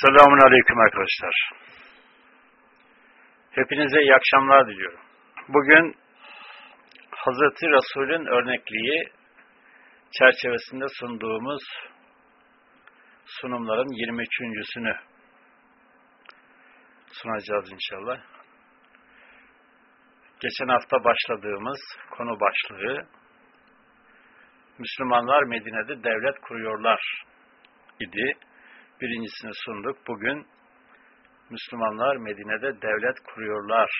Selamun Aleyküm arkadaşlar. Hepinize iyi akşamlar diliyorum. Bugün Hazreti Resul'ün örnekliği çerçevesinde sunduğumuz sunumların 23.sünü sunacağız inşallah. Geçen hafta başladığımız konu başlığı Müslümanlar Medine'de devlet kuruyorlar idi. Birincisini sunduk. Bugün Müslümanlar Medine'de devlet kuruyorlar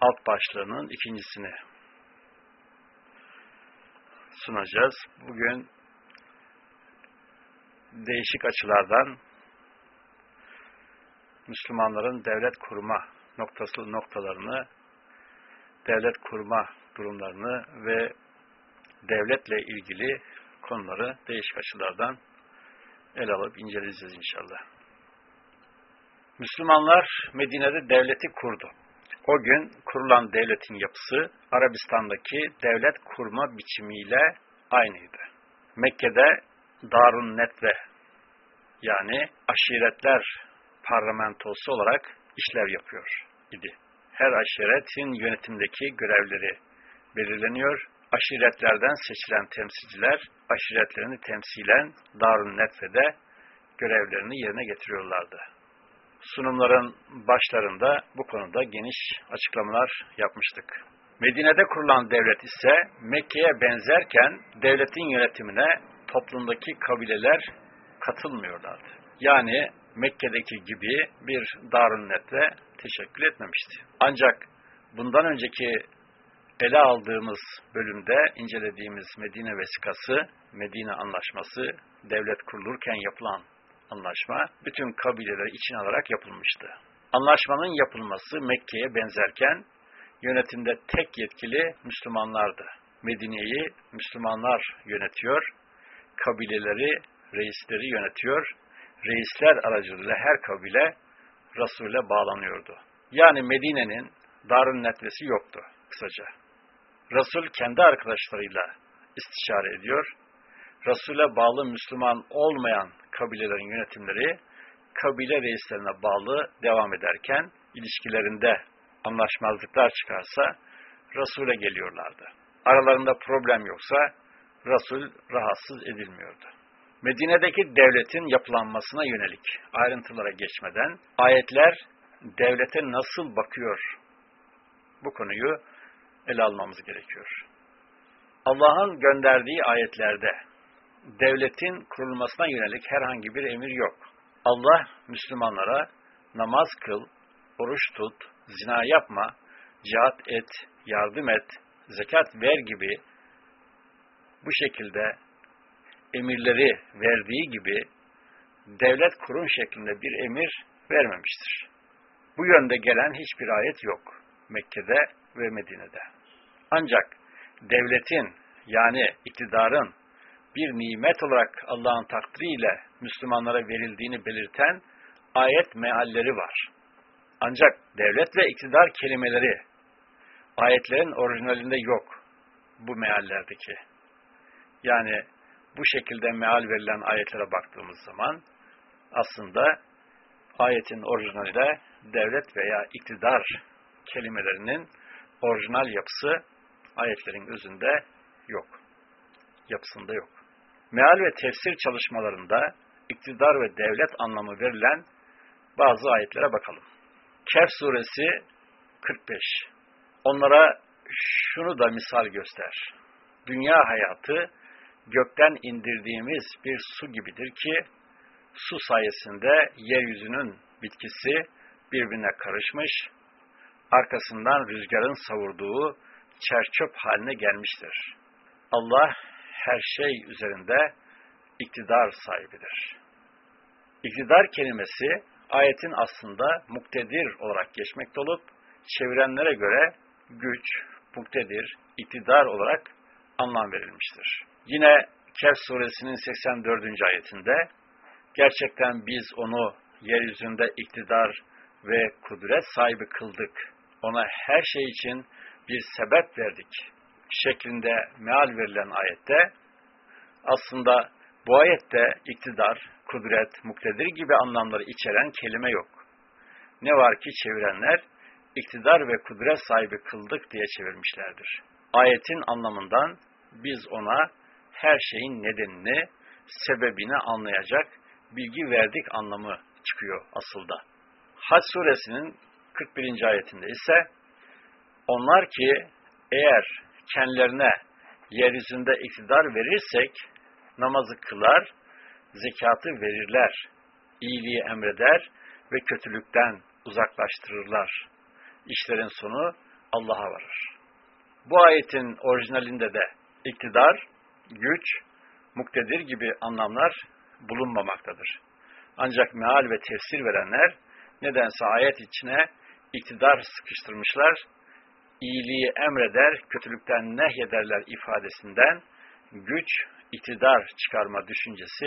alt başlığının ikincisini sunacağız. Bugün değişik açılardan Müslümanların devlet kurma noktası noktalarını, devlet kurma durumlarını ve devletle ilgili konuları değişik açılardan ele alıp inceleyeceğiz inşallah. Müslümanlar Medine'de devleti kurdu. O gün kurulan devletin yapısı Arabistan'daki devlet kurma biçimiyle aynıydı. Mekke'de Darun Netve yani aşiretler parlamentosu olarak işlev yapıyor idi. Her aşiretin yönetimdeki görevleri belirleniyor. Aşiretlerden seçilen temsilciler aşiretlerini temsilen Darun Netve'de görevlerini yerine getiriyorlardı. Sunumların başlarında bu konuda geniş açıklamalar yapmıştık. Medine'de kurulan devlet ise Mekke'ye benzerken devletin yönetimine toplumdaki kabileler katılmıyorlardı. Yani Mekke'deki gibi bir Darun Netve teşekkül etmemişti. Ancak bundan önceki ele aldığımız bölümde incelediğimiz Medine vesikası, Medine anlaşması, devlet kurulurken yapılan anlaşma bütün kabileleri için alarak yapılmıştı. Anlaşmanın yapılması Mekke'ye benzerken yönetimde tek yetkili Müslümanlardı. Medine'yi Müslümanlar yönetiyor, kabileleri, reisleri yönetiyor, reisler aracılığıyla her kabile Resul'e bağlanıyordu. Yani Medine'nin Darun Netvesi yoktu kısaca. Resul kendi arkadaşlarıyla istişare ediyor. Resul'e bağlı Müslüman olmayan kabilelerin yönetimleri kabile reislerine bağlı devam ederken ilişkilerinde anlaşmazlıklar çıkarsa Resul'e geliyorlardı. Aralarında problem yoksa Resul rahatsız edilmiyordu. Medine'deki devletin yapılanmasına yönelik ayrıntılara geçmeden ayetler devlete nasıl bakıyor bu konuyu ele almamız gerekiyor. Allah'ın gönderdiği ayetlerde devletin kurulmasına yönelik herhangi bir emir yok. Allah Müslümanlara namaz kıl, oruç tut, zina yapma, cihat et, yardım et, zekat ver gibi bu şekilde emirleri verdiği gibi devlet kurun şeklinde bir emir vermemiştir. Bu yönde gelen hiçbir ayet yok Mekke'de ve Medine'de. Ancak devletin yani iktidarın bir nimet olarak Allah'ın takdiriyle Müslümanlara verildiğini belirten ayet mealleri var. Ancak devlet ve iktidar kelimeleri ayetlerin orijinalinde yok bu meallerdeki. Yani bu şekilde meal verilen ayetlere baktığımız zaman aslında ayetin orijinalinde devlet veya iktidar kelimelerinin orijinal yapısı ayetlerin özünde yok. Yapısında yok. Meal ve tefsir çalışmalarında iktidar ve devlet anlamı verilen bazı ayetlere bakalım. Kehf suresi 45. Onlara şunu da misal göster. Dünya hayatı gökten indirdiğimiz bir su gibidir ki su sayesinde yeryüzünün bitkisi birbirine karışmış, arkasından rüzgarın savurduğu çerçöp haline gelmiştir. Allah her şey üzerinde iktidar sahibidir. İktidar kelimesi ayetin aslında muktedir olarak geçmekte olup çevirenlere göre güç, muktedir, iktidar olarak anlam verilmiştir. Yine Kehf suresinin 84. ayetinde gerçekten biz onu yeryüzünde iktidar ve kudret sahibi kıldık. Ona her şey için bir sebep verdik şeklinde meal verilen ayette aslında Bu ayette iktidar, kudret, muktedir gibi anlamları içeren kelime yok. Ne var ki çevirenler iktidar ve kudret sahibi kıldık diye çevirmişlerdir. Ayetin anlamından biz ona her şeyin nedenini, sebebini anlayacak bilgi verdik anlamı çıkıyor asılda. Hac suresinin 41. ayetinde ise onlar ki eğer kendilerine yeryüzünde iktidar verirsek namazı kılar, zekatı verirler, iyiliği emreder ve kötülükten uzaklaştırırlar. İşlerin sonu Allah'a varır. Bu ayetin orijinalinde de iktidar, güç, muktedir gibi anlamlar bulunmamaktadır. Ancak meal ve tefsir verenler nedense ayet içine iktidar sıkıştırmışlar, iyiliği emreder, kötülükten nehyederler ifadesinden güç, iktidar çıkarma düşüncesi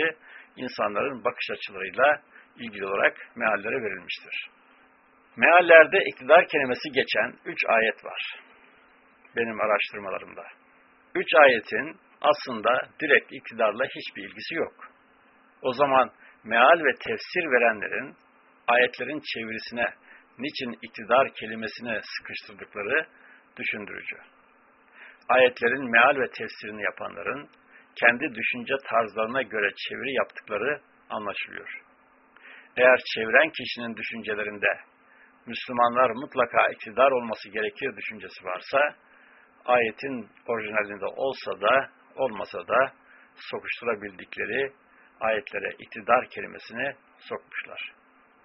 insanların bakış açılarıyla ilgili olarak meallere verilmiştir. Meallerde iktidar kelimesi geçen üç ayet var. Benim araştırmalarımda. Üç ayetin aslında direkt iktidarla hiçbir ilgisi yok. O zaman meal ve tefsir verenlerin ayetlerin çevirisine niçin iktidar kelimesini sıkıştırdıkları düşündürücü. Ayetlerin meal ve tefsirini yapanların kendi düşünce tarzlarına göre çeviri yaptıkları anlaşılıyor. Eğer çeviren kişinin düşüncelerinde Müslümanlar mutlaka iktidar olması gerekir düşüncesi varsa, ayetin orijinalinde olsa da olmasa da sokuşturabildikleri ayetlere iktidar kelimesini sokmuşlar.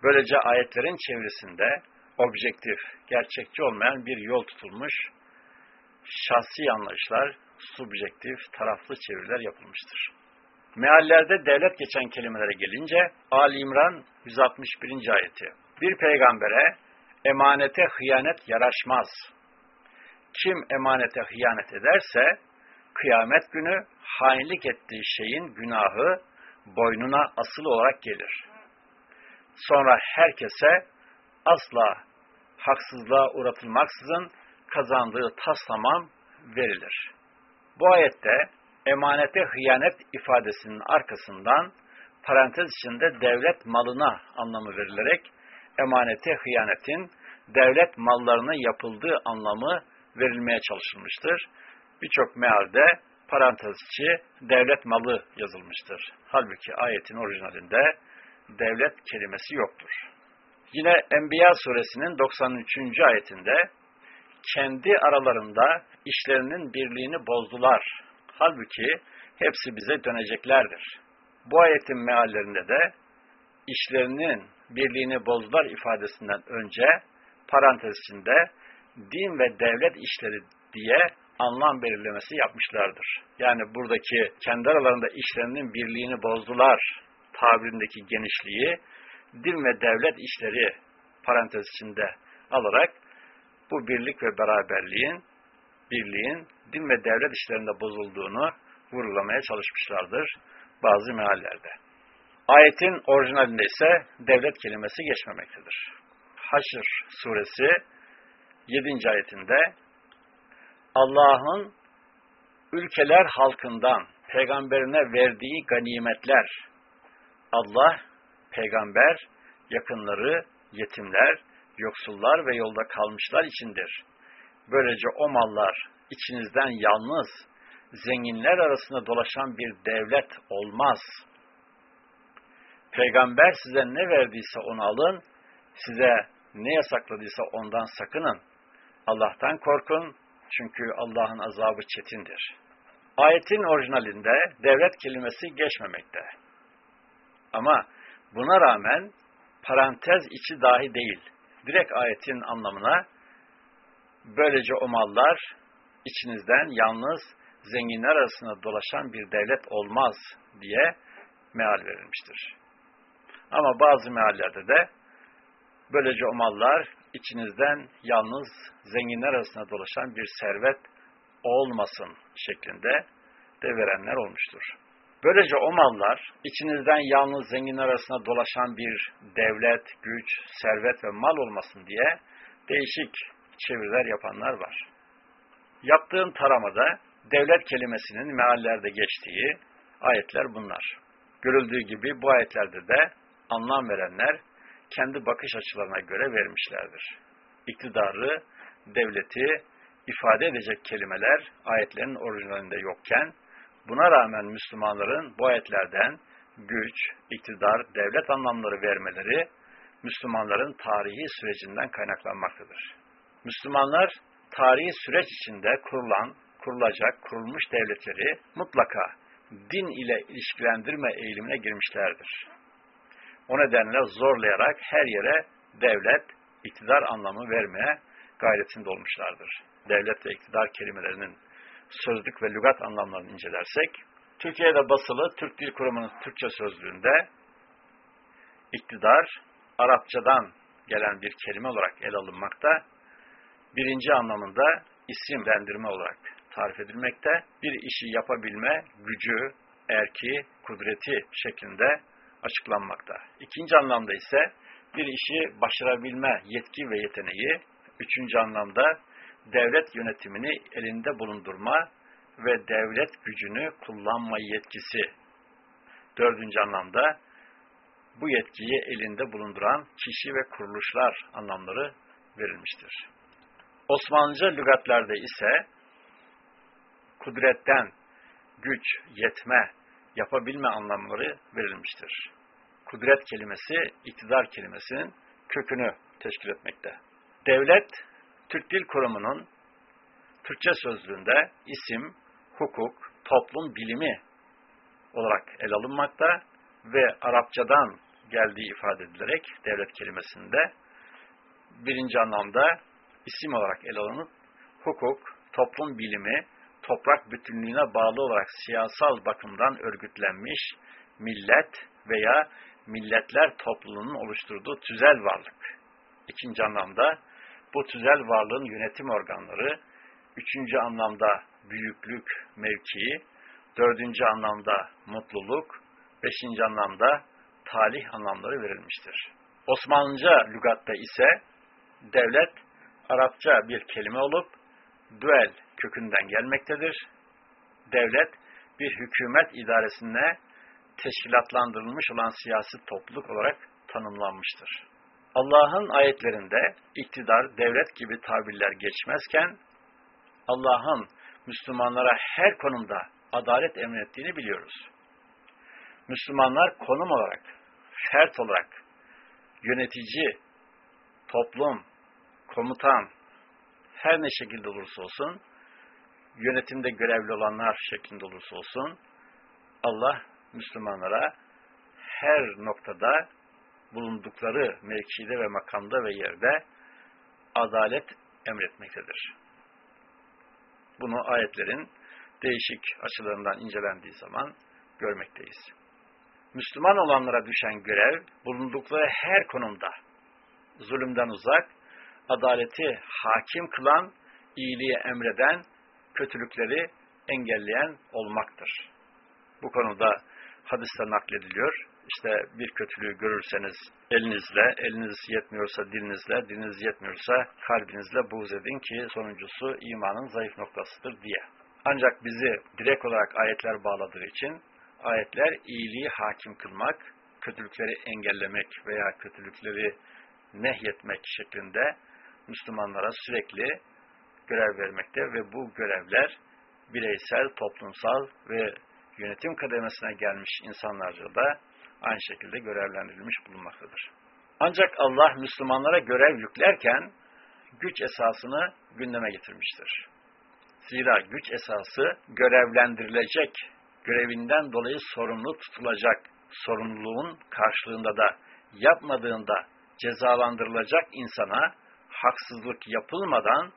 Böylece ayetlerin çevresinde objektif, gerçekçi olmayan bir yol tutulmuş, şahsi anlayışlar, subjektif, taraflı çeviriler yapılmıştır. Meallerde devlet geçen kelimelere gelince Ali İmran 161. ayeti. Bir peygambere emanete hıyanet yaraşmaz. Kim emanete hıyanet ederse kıyamet günü hainlik ettiği şeyin günahı boynuna asıl olarak gelir. Sonra herkese asla haksızlığa uğratılmaksızın kazandığı tas verilir. Bu ayette emanete hıyanet ifadesinin arkasından parantez içinde devlet malına anlamı verilerek emanete hıyanetin devlet mallarına yapıldığı anlamı verilmeye çalışılmıştır. Birçok mealde parantez içi devlet malı yazılmıştır. Halbuki ayetin orijinalinde devlet kelimesi yoktur. Yine Enbiya suresinin 93. ayetinde kendi aralarında işlerinin birliğini bozdular. Halbuki hepsi bize döneceklerdir. Bu ayetin meallerinde de işlerinin birliğini bozdular ifadesinden önce parantez içinde din ve devlet işleri diye anlam belirlemesi yapmışlardır. Yani buradaki kendi aralarında işlerinin birliğini bozdular tabirindeki genişliği din ve devlet işleri parantez içinde alarak bu birlik ve beraberliğin, birliğin din ve devlet işlerinde bozulduğunu vurgulamaya çalışmışlardır bazı meallerde. Ayetin orijinalinde ise devlet kelimesi geçmemektedir. Haşr suresi 7. ayetinde Allah'ın ülkeler halkından peygamberine verdiği ganimetler, Allah, peygamber, yakınları, yetimler, yoksullar ve yolda kalmışlar içindir. Böylece o mallar içinizden yalnız, zenginler arasında dolaşan bir devlet olmaz. Peygamber size ne verdiyse onu alın, size ne yasakladıysa ondan sakının. Allah'tan korkun, çünkü Allah'ın azabı çetindir. Ayetin orijinalinde devlet kelimesi geçmemekte. Ama buna rağmen parantez içi dahi değil. Direkt ayetin anlamına böylece o mallar içinizden yalnız zenginler arasında dolaşan bir devlet olmaz diye meal verilmiştir. Ama bazı meallerde de böylece o mallar içinizden yalnız zenginler arasında dolaşan bir servet olmasın şeklinde de verenler olmuştur. Böylece o mallar içinizden yalnız zenginler arasında dolaşan bir devlet, güç, servet ve mal olmasın diye değişik çeviriler yapanlar var. Yaptığım taramada devlet kelimesinin meallerde geçtiği ayetler bunlar. Görüldüğü gibi bu ayetlerde de anlam verenler kendi bakış açılarına göre vermişlerdir. İktidarı, devleti ifade edecek kelimeler ayetlerin orijinalinde yokken, buna rağmen Müslümanların bu ayetlerden güç, iktidar, devlet anlamları vermeleri Müslümanların tarihi sürecinden kaynaklanmaktadır. Müslümanlar tarihi süreç içinde kurulan, kurulacak, kurulmuş devletleri mutlaka din ile ilişkilendirme eğilimine girmişlerdir. O nedenle zorlayarak her yere devlet, iktidar anlamı vermeye gayretinde olmuşlardır. Devlet ve iktidar kelimelerinin sözlük ve lügat anlamlarını incelersek, Türkiye'de basılı Türk Dil Kurumu'nun Türkçe sözlüğünde iktidar, Arapçadan gelen bir kelime olarak ele alınmakta, birinci anlamında isimlendirme olarak tarif edilmekte, bir işi yapabilme gücü, erki, kudreti şeklinde açıklanmakta. İkinci anlamda ise bir işi başarabilme yetki ve yeteneği, üçüncü anlamda devlet yönetimini elinde bulundurma ve devlet gücünü kullanma yetkisi, dördüncü anlamda bu yetkiyi elinde bulunduran kişi ve kuruluşlar anlamları verilmiştir. Osmanlıca lügatlerde ise kudretten güç, yetme, yapabilme anlamları verilmiştir. Kudret kelimesi, iktidar kelimesinin kökünü teşkil etmekte. Devlet, Türk Dil Kurumu'nun Türkçe sözlüğünde isim, hukuk, toplum bilimi olarak ele alınmakta ve Arapçadan geldiği ifade edilerek devlet kelimesinde birinci anlamda isim olarak ele alınıp hukuk, toplum bilimi, toprak bütünlüğüne bağlı olarak siyasal bakımdan örgütlenmiş millet veya milletler topluluğunun oluşturduğu tüzel varlık. İkinci anlamda bu tüzel varlığın yönetim organları, üçüncü anlamda büyüklük, mevkii, dördüncü anlamda mutluluk, beşinci anlamda talih anlamları verilmiştir. Osmanlıca lügatta ise devlet Arapça bir kelime olup duel kökünden gelmektedir. Devlet bir hükümet idaresine teşkilatlandırılmış olan siyasi topluluk olarak tanımlanmıştır. Allah'ın ayetlerinde iktidar, devlet gibi tabirler geçmezken Allah'ın Müslümanlara her konumda adalet emrettiğini biliyoruz. Müslümanlar konum olarak, fert olarak yönetici, toplum, komutan, her ne şekilde olursa olsun, yönetimde görevli olanlar şeklinde olursa olsun, Allah Müslümanlara her noktada bulundukları mevkide ve makamda ve yerde adalet emretmektedir. Bunu ayetlerin değişik açılarından incelendiği zaman görmekteyiz. Müslüman olanlara düşen görev, bulundukları her konumda zulümden uzak, adaleti hakim kılan, iyiliği emreden, kötülükleri engelleyen olmaktır. Bu konuda hadiste naklediliyor. İşte bir kötülüğü görürseniz elinizle, eliniz yetmiyorsa dilinizle, diliniz yetmiyorsa kalbinizle buğz edin ki sonuncusu imanın zayıf noktasıdır diye. Ancak bizi direkt olarak ayetler bağladığı için ayetler iyiliği hakim kılmak, kötülükleri engellemek veya kötülükleri nehyetmek şeklinde Müslümanlara sürekli görev vermekte ve bu görevler bireysel, toplumsal ve yönetim kademesine gelmiş insanlarca da aynı şekilde görevlendirilmiş bulunmaktadır. Ancak Allah Müslümanlara görev yüklerken güç esasını gündeme getirmiştir. Zira güç esası görevlendirilecek, görevinden dolayı sorumlu tutulacak, sorumluluğun karşılığında da yapmadığında cezalandırılacak insana haksızlık yapılmadan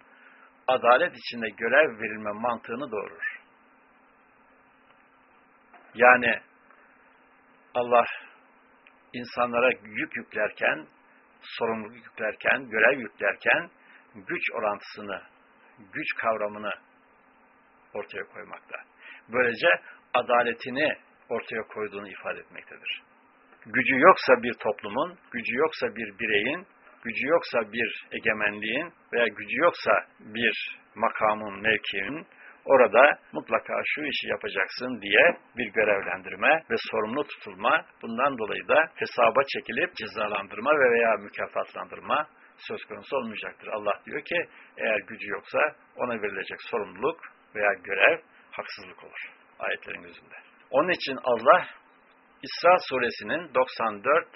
adalet içinde görev verilme mantığını doğurur. Yani Allah insanlara yük yüklerken, sorumluluk yüklerken, görev yüklerken güç orantısını, güç kavramını ortaya koymakta. Böylece adaletini ortaya koyduğunu ifade etmektedir. Gücü yoksa bir toplumun, gücü yoksa bir bireyin, gücü yoksa bir egemenliğin veya gücü yoksa bir makamın, mevkinin orada mutlaka şu işi yapacaksın diye bir görevlendirme ve sorumlu tutulma, bundan dolayı da hesaba çekilip cezalandırma ve veya mükafatlandırma söz konusu olmayacaktır. Allah diyor ki eğer gücü yoksa ona verilecek sorumluluk veya görev haksızlık olur ayetlerin gözünde. Onun için Allah İsra suresinin 94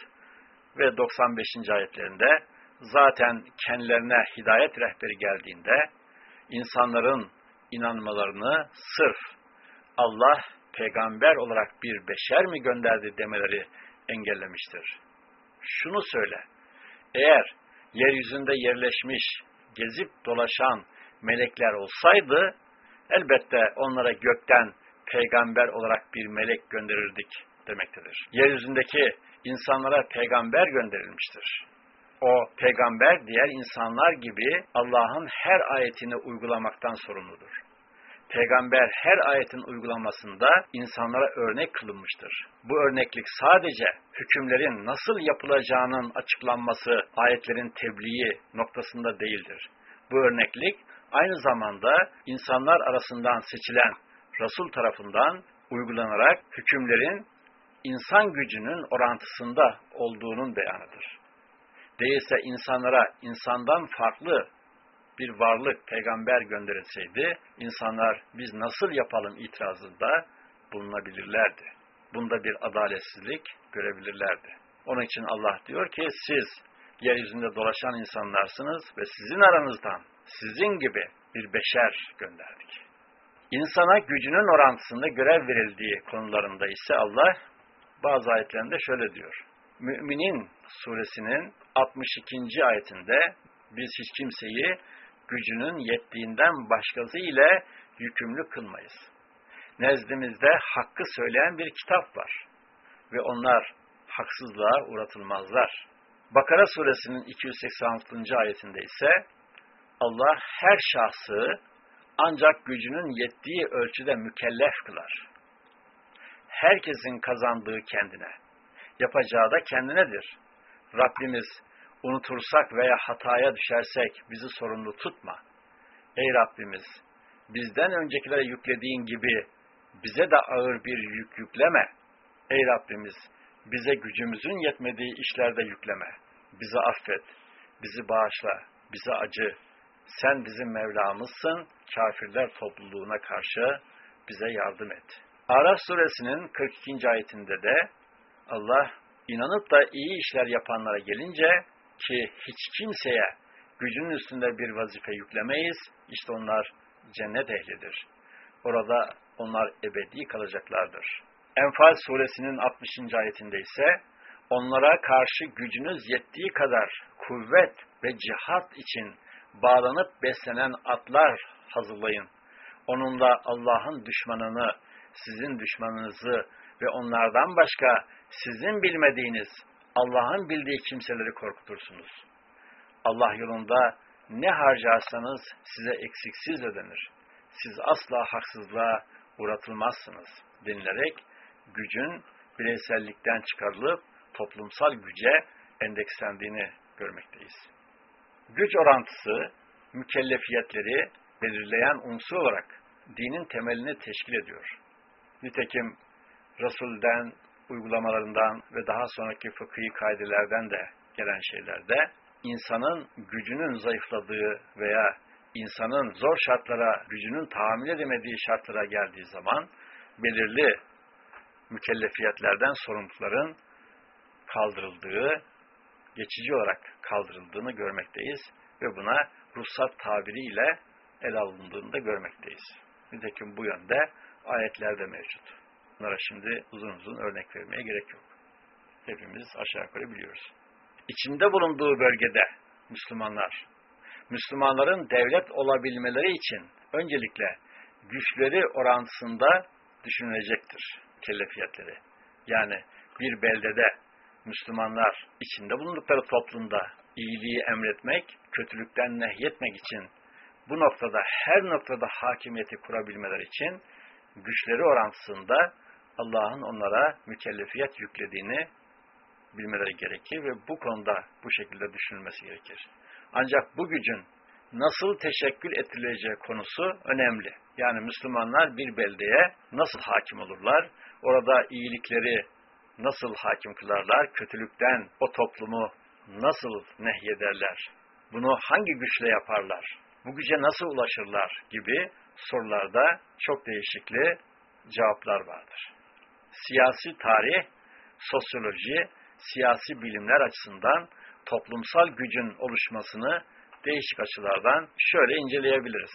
ve 95. ayetlerinde zaten kendilerine hidayet rehberi geldiğinde insanların inanmalarını sırf Allah peygamber olarak bir beşer mi gönderdi demeleri engellemiştir. Şunu söyle, eğer yeryüzünde yerleşmiş, gezip dolaşan melekler olsaydı, elbette onlara gökten peygamber olarak bir melek gönderirdik demektedir. Yeryüzündeki insanlara peygamber gönderilmiştir. O peygamber diğer insanlar gibi Allah'ın her ayetini uygulamaktan sorumludur. Peygamber her ayetin uygulamasında insanlara örnek kılınmıştır. Bu örneklik sadece hükümlerin nasıl yapılacağının açıklanması, ayetlerin tebliği noktasında değildir. Bu örneklik aynı zamanda insanlar arasından seçilen Resul tarafından uygulanarak hükümlerin insan gücünün orantısında olduğunun beyanıdır. Değilse insanlara insandan farklı bir varlık peygamber gönderilseydi, insanlar biz nasıl yapalım itirazında bulunabilirlerdi. Bunda bir adaletsizlik görebilirlerdi. Onun için Allah diyor ki siz yeryüzünde dolaşan insanlarsınız ve sizin aranızdan sizin gibi bir beşer gönderdik. İnsana gücünün orantısında görev verildiği konularında ise Allah bazı ayetlerinde şöyle diyor. Müminin suresinin 62. ayetinde biz hiç kimseyi gücünün yettiğinden başkası ile yükümlü kılmayız. Nezdimizde hakkı söyleyen bir kitap var ve onlar haksızlığa uğratılmazlar. Bakara suresinin 286. ayetinde ise Allah her şahsı ancak gücünün yettiği ölçüde mükellef kılar. Herkesin kazandığı kendine, yapacağı da kendinedir. Rabbimiz unutursak veya hataya düşersek bizi sorumlu tutma. Ey Rabbimiz, bizden öncekilere yüklediğin gibi bize de ağır bir yük yükleme. Ey Rabbimiz, bize gücümüzün yetmediği işlerde yükleme. Bizi affet, bizi bağışla, bize acı. Sen bizim Mevlamızsın, kafirler topluluğuna karşı bize yardım et. Araf suresinin 42. ayetinde de Allah inanıp da iyi işler yapanlara gelince ki hiç kimseye gücünün üstünde bir vazife yüklemeyiz. İşte onlar cennet ehlidir. Orada onlar ebedi kalacaklardır. Enfal suresinin 60. ayetinde ise onlara karşı gücünüz yettiği kadar kuvvet ve cihat için bağlanıp beslenen atlar hazırlayın. Onunla Allah'ın düşmanını, sizin düşmanınızı ve onlardan başka sizin bilmediğiniz Allah'ın bildiği kimseleri korkutursunuz. Allah yolunda ne harcarsanız size eksiksiz ödenir. Siz asla haksızlığa uğratılmazsınız denilerek gücün bireysellikten çıkarılıp toplumsal güce endekslendiğini görmekteyiz. Güç orantısı mükellefiyetleri belirleyen unsur olarak dinin temelini teşkil ediyor. Nitekim Resul'den, uygulamalarından ve daha sonraki fıkhi kaidelerden de gelen şeylerde insanın gücünün zayıfladığı veya insanın zor şartlara, gücünün tahammül edemediği şartlara geldiği zaman belirli mükellefiyetlerden sorumlulukların kaldırıldığı, geçici olarak kaldırıldığını görmekteyiz ve buna ruhsat tabiriyle ele alındığını da görmekteyiz. Nitekim bu yönde ayetlerde mevcut. Bunlara şimdi uzun uzun örnek vermeye gerek yok. Hepimiz aşağı yukarı biliyoruz. İçinde bulunduğu bölgede Müslümanlar, Müslümanların devlet olabilmeleri için öncelikle güçleri orantısında düşünülecektir kellefiyetleri. Yani bir beldede Müslümanlar içinde bulundukları toplumda iyiliği emretmek, kötülükten nehyetmek için bu noktada her noktada hakimiyeti kurabilmeleri için güçleri orantısında Allah'ın onlara mükellefiyet yüklediğini bilmeleri gerekir ve bu konuda bu şekilde düşünülmesi gerekir. Ancak bu gücün nasıl teşekkül ettirileceği konusu önemli. Yani Müslümanlar bir beldeye nasıl hakim olurlar? Orada iyilikleri nasıl hakim kılarlar? Kötülükten o toplumu nasıl nehyederler? Bunu hangi güçle yaparlar? Bu güce nasıl ulaşırlar? Gibi sorularda çok değişikli cevaplar vardır. Siyasi tarih, sosyoloji, siyasi bilimler açısından toplumsal gücün oluşmasını değişik açılardan şöyle inceleyebiliriz.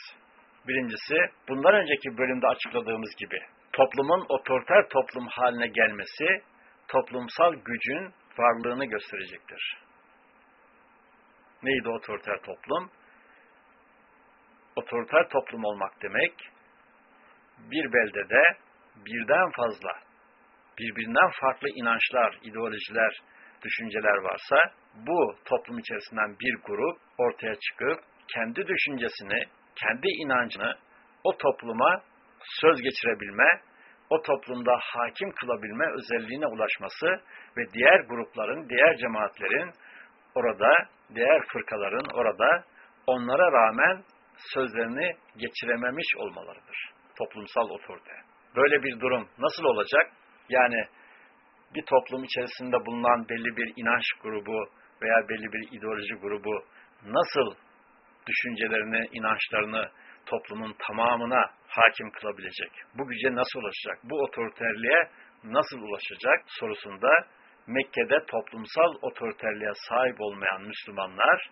Birincisi, bundan önceki bölümde açıkladığımız gibi toplumun otoriter toplum haline gelmesi toplumsal gücün varlığını gösterecektir. Neydi otoriter toplum? Otoriter toplum olmak demek, bir beldede birden fazla, birbirinden farklı inançlar, ideolojiler, düşünceler varsa, bu toplum içerisinden bir grup ortaya çıkıp, kendi düşüncesini, kendi inancını o topluma söz geçirebilme, o toplumda hakim kılabilme özelliğine ulaşması ve diğer grupların, diğer cemaatlerin orada, diğer fırkaların orada onlara rağmen sözlerini geçirememiş olmalarıdır. Toplumsal otorite. Böyle bir durum nasıl olacak? Yani bir toplum içerisinde bulunan belli bir inanç grubu veya belli bir ideoloji grubu nasıl düşüncelerini, inançlarını toplumun tamamına hakim kılabilecek? Bu güce nasıl ulaşacak? Bu otoriterliğe nasıl ulaşacak sorusunda Mekke'de toplumsal otoriterliğe sahip olmayan Müslümanlar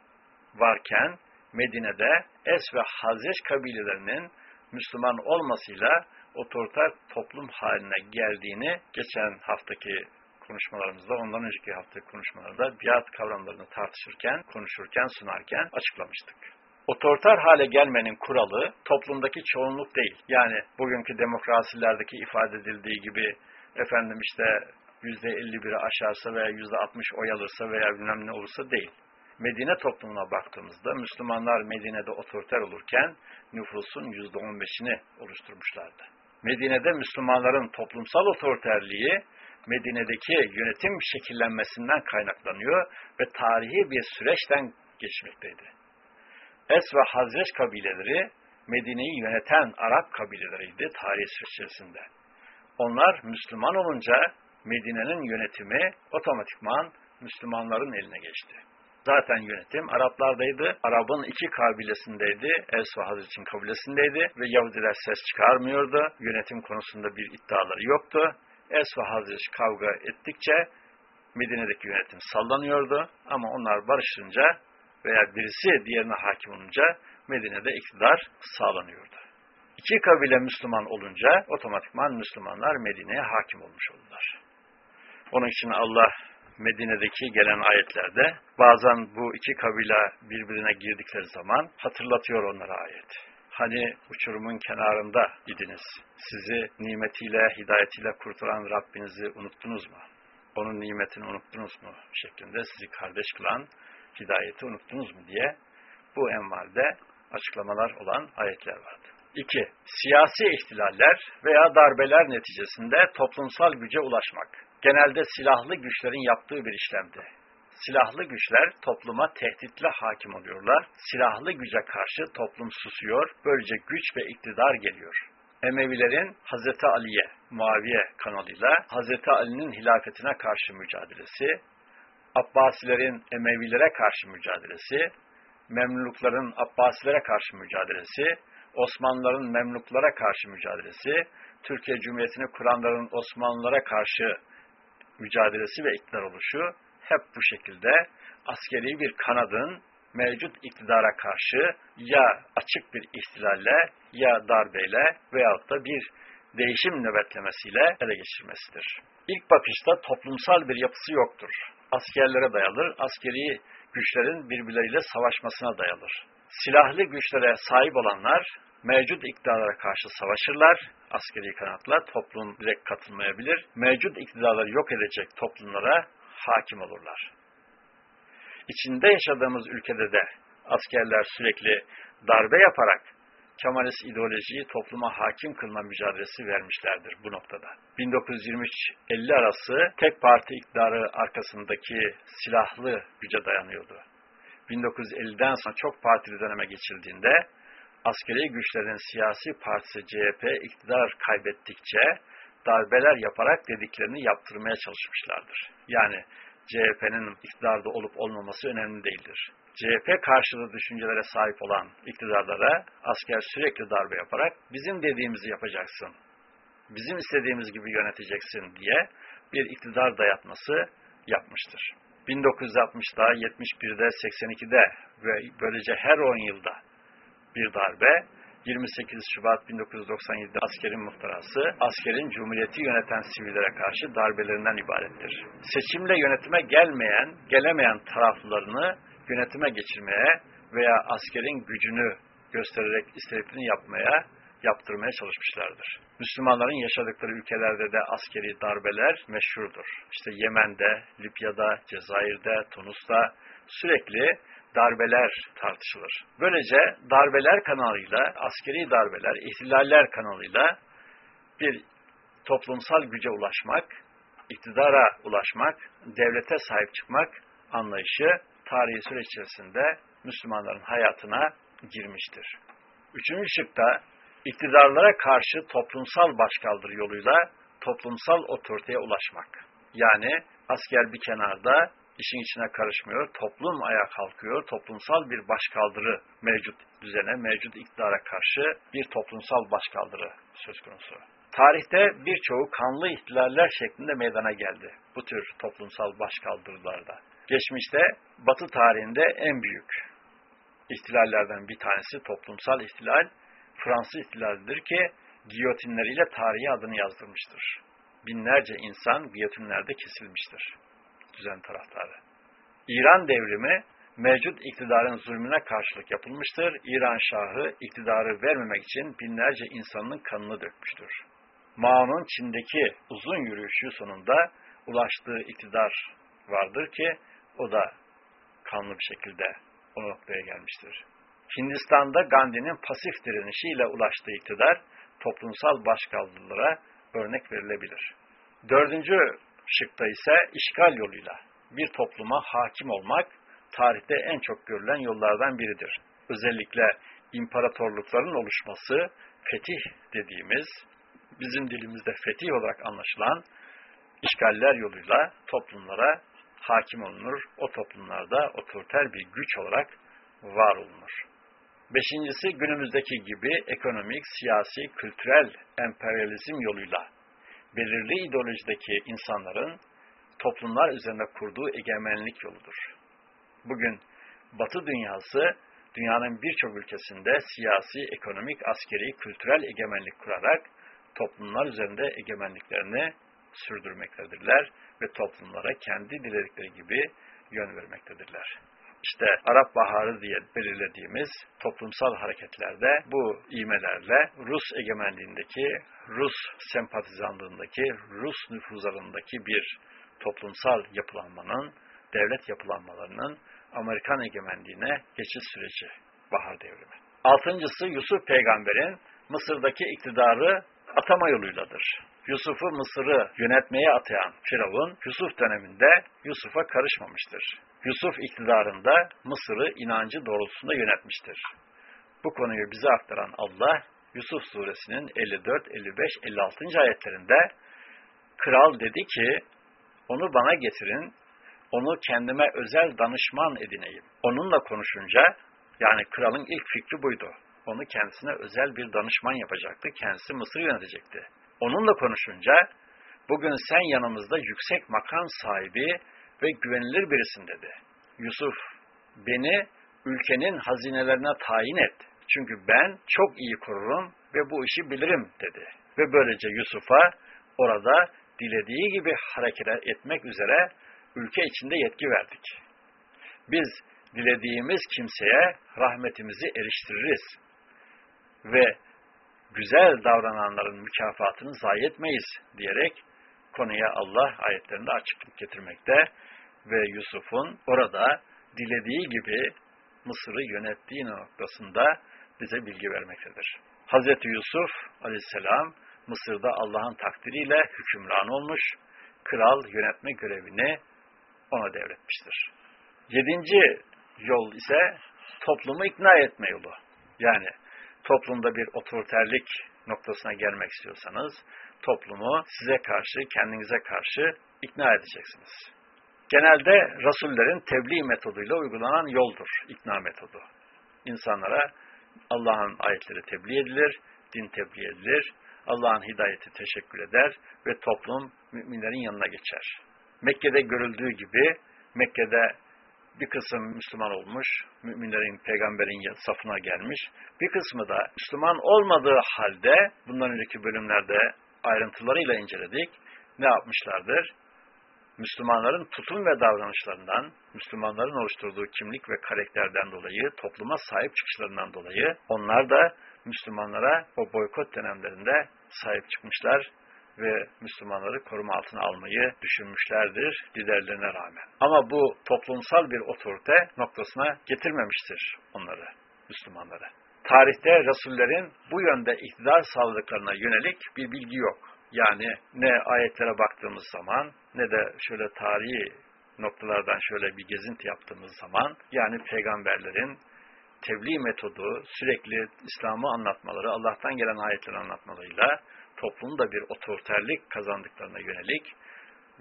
varken Medine'de Es ve Hazreç kabilelerinin Müslüman olmasıyla otoriter toplum haline geldiğini geçen haftaki konuşmalarımızda, ondan önceki haftaki konuşmalarda biat kavramlarını tartışırken, konuşurken, sunarken açıklamıştık. Otoriter hale gelmenin kuralı toplumdaki çoğunluk değil. Yani bugünkü demokrasilerdeki ifade edildiği gibi efendim işte %51'i aşarsa veya %60 oy alırsa veya bilmem ne olursa değil. Medine toplumuna baktığımızda Müslümanlar Medine'de otoriter olurken nüfusun %15'ini oluşturmuşlardı. Medine'de Müslümanların toplumsal otoriterliği Medine'deki yönetim şekillenmesinden kaynaklanıyor ve tarihi bir süreçten geçmekteydi. Es ve Hazreç kabileleri Medine'yi yöneten Arap kabileleriydi tarih süreç içerisinde. Onlar Müslüman olunca Medine'nin yönetimi otomatikman Müslümanların eline geçti. Zaten yönetim Araplardaydı. Arap'ın iki kabilesindeydi. Es ve Hazreç'in kabilesindeydi ve Yahudiler ses çıkarmıyordu. Yönetim konusunda bir iddiaları yoktu. Es ve kavga ettikçe Medine'deki yönetim sallanıyordu. Ama onlar barışınca veya birisi diğerine hakim olunca Medine'de iktidar sağlanıyordu. İki kabile Müslüman olunca otomatikman Müslümanlar Medine'ye hakim olmuş oldular. Onun için Allah Medine'deki gelen ayetlerde bazen bu iki kabile birbirine girdikleri zaman hatırlatıyor onlara ayet. Hani uçurumun kenarında idiniz. Sizi nimetiyle, hidayetiyle kurtaran Rabbinizi unuttunuz mu? Onun nimetini unuttunuz mu? şeklinde sizi kardeş kılan hidayeti unuttunuz mu diye bu envalde açıklamalar olan ayetler vardı. 2. Siyasi ihtilaller veya darbeler neticesinde toplumsal güce ulaşmak. Genelde silahlı güçlerin yaptığı bir işlemdi. Silahlı güçler topluma tehditle hakim oluyorlar. Silahlı güce karşı toplum susuyor. Böylece güç ve iktidar geliyor. Emevilerin Hazreti Ali'ye, Muaviye kanalıyla Hazreti Ali'nin hilafetine karşı mücadelesi, Abbasilerin Emevilere karşı mücadelesi, Memlukların Abbasilere karşı mücadelesi, Osmanlıların Memluklara karşı mücadelesi, Türkiye Cumhuriyeti'ni kuranların Osmanlılara karşı mücadelesi ve iktidar oluşu hep bu şekilde askeri bir kanadın mevcut iktidara karşı ya açık bir ihtilalle ya darbeyle veyahut da bir değişim nöbetlemesiyle ele geçirmesidir. İlk bakışta toplumsal bir yapısı yoktur. Askerlere dayanır, askeri güçlerin birbirleriyle savaşmasına dayanır. Silahlı güçlere sahip olanlar mevcut iktidarlara karşı savaşırlar, askeri kanatla toplum direkt katılmayabilir. Mevcut iktidarları yok edecek toplumlara hakim olurlar. İçinde yaşadığımız ülkede de askerler sürekli darbe yaparak Kemalist ideolojiyi topluma hakim kılma mücadelesi vermişlerdir bu noktada. 1923-50 arası tek parti iktidarı arkasındaki silahlı güce dayanıyordu. 1950'den sonra çok partili döneme geçildiğinde askeri güçlerin siyasi partisi CHP iktidar kaybettikçe darbeler yaparak dediklerini yaptırmaya çalışmışlardır. Yani CHP'nin iktidarda olup olmaması önemli değildir. CHP karşılığı düşüncelere sahip olan iktidarlara asker sürekli darbe yaparak bizim dediğimizi yapacaksın, bizim istediğimiz gibi yöneteceksin diye bir iktidar dayatması yapmıştır. 1960'da, 71'de, 82'de ve böylece her 10 yılda bir darbe, 28 Şubat 1997'de askerin muhtarası, askerin cumhuriyeti yöneten sivillere karşı darbelerinden ibarettir. Seçimle yönetime gelmeyen, gelemeyen taraflarını yönetime geçirmeye veya askerin gücünü göstererek istediklerini yapmaya, yaptırmaya çalışmışlardır. Müslümanların yaşadıkları ülkelerde de askeri darbeler meşhurdur. İşte Yemen'de, Libya'da, Cezayir'de, Tunus'ta sürekli darbeler tartışılır. Böylece darbeler kanalıyla, askeri darbeler, ihtilaller kanalıyla bir toplumsal güce ulaşmak, iktidara ulaşmak, devlete sahip çıkmak anlayışı tarihi süreç içerisinde Müslümanların hayatına girmiştir. Üçüncü şıkta iktidarlara karşı toplumsal başkaldırı yoluyla toplumsal otoriteye ulaşmak. Yani asker bir kenarda işin içine karışmıyor, toplum ayağa kalkıyor, toplumsal bir başkaldırı mevcut düzene, mevcut iktidara karşı bir toplumsal başkaldırı söz konusu. Tarihte birçoğu kanlı ihtilaller şeklinde meydana geldi bu tür toplumsal başkaldırılarda. Geçmişte Batı tarihinde en büyük ihtilallerden bir tanesi toplumsal ihtilal, Fransız ihtilalidir ki giyotinleriyle tarihi adını yazdırmıştır. Binlerce insan giyotinlerde kesilmiştir. Düzen taraftarı. İran devrimi mevcut iktidarın zulmüne karşılık yapılmıştır. İran Şahı iktidarı vermemek için binlerce insanın kanını dökmüştür. Mao'nun Çin'deki uzun yürüyüşü sonunda ulaştığı iktidar vardır ki o da kanlı bir şekilde o noktaya gelmiştir. Hindistan'da Gandhi'nin pasif direnişiyle ulaştığı iktidar toplumsal başkaldırılara örnek verilebilir. Dördüncü şıkta ise işgal yoluyla bir topluma hakim olmak tarihte en çok görülen yollardan biridir. Özellikle imparatorlukların oluşması, fetih dediğimiz, bizim dilimizde fetih olarak anlaşılan işgaller yoluyla toplumlara hakim olunur. O toplumlarda otoriter bir güç olarak var olunur. Beşincisi günümüzdeki gibi ekonomik, siyasi, kültürel emperyalizm yoluyla belirli ideolojideki insanların toplumlar üzerinde kurduğu egemenlik yoludur. Bugün Batı dünyası dünyanın birçok ülkesinde siyasi, ekonomik, askeri, kültürel egemenlik kurarak toplumlar üzerinde egemenliklerini sürdürmektedirler ve toplumlara kendi diledikleri gibi yön vermektedirler. İşte Arap Baharı diye belirlediğimiz toplumsal hareketlerde bu imelerle Rus egemenliğindeki, Rus sempatizanlığındaki, Rus nüfuzlarındaki bir toplumsal yapılanmanın, devlet yapılanmalarının Amerikan egemenliğine geçiş süreci Bahar Devrimi. Altıncısı Yusuf peygamberin Mısır'daki iktidarı atama yoluyladır. Yusuf'u Mısır'ı yönetmeye atayan Firavun, Yusuf döneminde Yusuf'a karışmamıştır. Yusuf iktidarında Mısır'ı inancı doğrultusunda yönetmiştir. Bu konuyu bize aktaran Allah, Yusuf suresinin 54, 55, 56. ayetlerinde kral dedi ki, onu bana getirin, onu kendime özel danışman edineyim. Onunla konuşunca, yani kralın ilk fikri buydu. Onu kendisine özel bir danışman yapacaktı, kendisi Mısır yönetecekti. Onunla konuşunca, bugün sen yanımızda yüksek makam sahibi ve güvenilir birisin dedi. Yusuf, beni ülkenin hazinelerine tayin et. Çünkü ben çok iyi korurum ve bu işi bilirim dedi. Ve böylece Yusuf'a orada dilediği gibi hareket etmek üzere ülke içinde yetki verdik. Biz dilediğimiz kimseye rahmetimizi eriştiririz ve güzel davrananların mükafatını zayi etmeyiz diyerek konuya Allah ayetlerinde açıklık getirmekte ve Yusuf'un orada dilediği gibi Mısır'ı yönettiği noktasında bize bilgi vermektedir. Hazreti Yusuf aleyhisselam Mısır'da Allah'ın takdiriyle hükümran olmuş, kral yönetme görevini ona devretmiştir. Yedinci yol ise toplumu ikna etme yolu. Yani toplumda bir otoriterlik noktasına gelmek istiyorsanız, toplumu size karşı, kendinize karşı ikna edeceksiniz. Genelde Rasullerin tebliğ metoduyla uygulanan yoldur, ikna metodu. İnsanlara Allah'ın ayetleri tebliğ edilir, din tebliğ edilir, Allah'ın hidayeti teşekkür eder ve toplum müminlerin yanına geçer. Mekke'de görüldüğü gibi Mekke'de bir kısım Müslüman olmuş, müminlerin, peygamberin safına gelmiş. Bir kısmı da Müslüman olmadığı halde, bundan önceki bölümlerde ayrıntılarıyla inceledik, ne yapmışlardır? Müslümanların tutum ve davranışlarından, Müslümanların oluşturduğu kimlik ve karakterden dolayı, topluma sahip çıkışlarından dolayı onlar da Müslümanlara o boykot dönemlerinde sahip çıkmışlar ve Müslümanları koruma altına almayı düşünmüşlerdir liderlerine rağmen. Ama bu toplumsal bir otorite noktasına getirmemiştir onları, Müslümanları. Tarihte Resullerin bu yönde iktidar sağladıklarına yönelik bir bilgi yok. Yani ne ayetlere baktığımız zaman ne de şöyle tarihi noktalardan şöyle bir gezinti yaptığımız zaman yani peygamberlerin tebliğ metodu sürekli İslam'ı anlatmaları, Allah'tan gelen ayetleri anlatmalarıyla toplumda bir otoriterlik kazandıklarına yönelik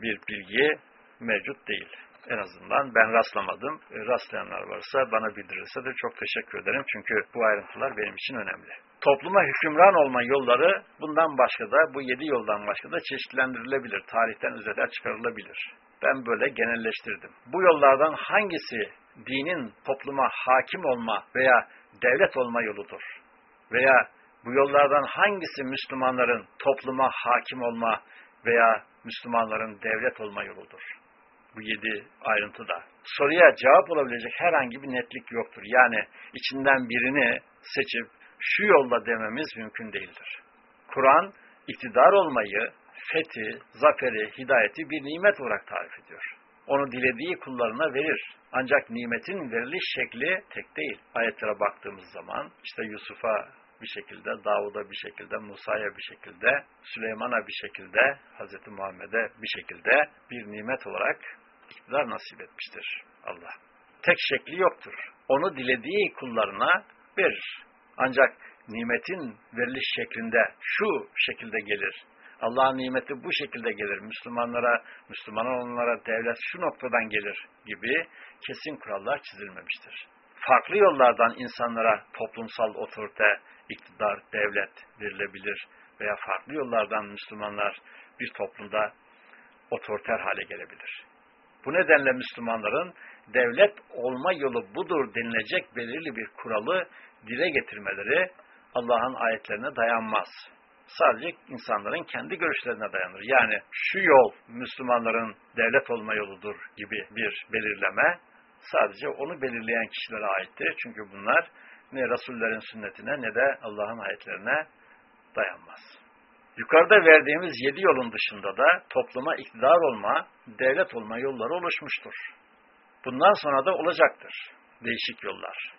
bir bilgi mevcut değil. En azından ben rastlamadım. E, rastlayanlar varsa bana bildirirse de çok teşekkür ederim. Çünkü bu ayrıntılar benim için önemli. Topluma hükümran olma yolları bundan başka da bu yedi yoldan başka da çeşitlendirilebilir. Tarihten özetler çıkarılabilir. Ben böyle genelleştirdim. Bu yollardan hangisi dinin topluma hakim olma veya devlet olma yoludur? Veya bu yollardan hangisi Müslümanların topluma hakim olma veya Müslümanların devlet olma yoludur? Bu yedi ayrıntıda. Soruya cevap olabilecek herhangi bir netlik yoktur. Yani içinden birini seçip şu yolla dememiz mümkün değildir. Kur'an iktidar olmayı, fethi, zaferi, hidayeti bir nimet olarak tarif ediyor. Onu dilediği kullarına verir. Ancak nimetin veriliş şekli tek değil. Ayetlere baktığımız zaman işte Yusuf'a bir şekilde, Davud'a bir şekilde, Musa'ya bir şekilde, Süleyman'a bir şekilde, Hz. Muhammed'e bir şekilde bir nimet olarak iktidar nasip etmiştir Allah. Tek şekli yoktur. Onu dilediği kullarına verir. Ancak nimetin veriliş şeklinde şu şekilde gelir. Allah'ın nimeti bu şekilde gelir. Müslümanlara, Müslüman olanlara devlet şu noktadan gelir gibi kesin kurallar çizilmemiştir. Farklı yollardan insanlara toplumsal otorite, iktidar, devlet verilebilir veya farklı yollardan Müslümanlar bir toplumda otoriter hale gelebilir. Bu nedenle Müslümanların devlet olma yolu budur denilecek belirli bir kuralı dile getirmeleri Allah'ın ayetlerine dayanmaz. Sadece insanların kendi görüşlerine dayanır. Yani şu yol Müslümanların devlet olma yoludur gibi bir belirleme sadece onu belirleyen kişilere aittir. Çünkü bunlar ne Resullerin sünnetine ne de Allah'ın ayetlerine dayanmaz. Yukarıda verdiğimiz yedi yolun dışında da topluma iktidar olma, devlet olma yolları oluşmuştur. Bundan sonra da olacaktır değişik yollar.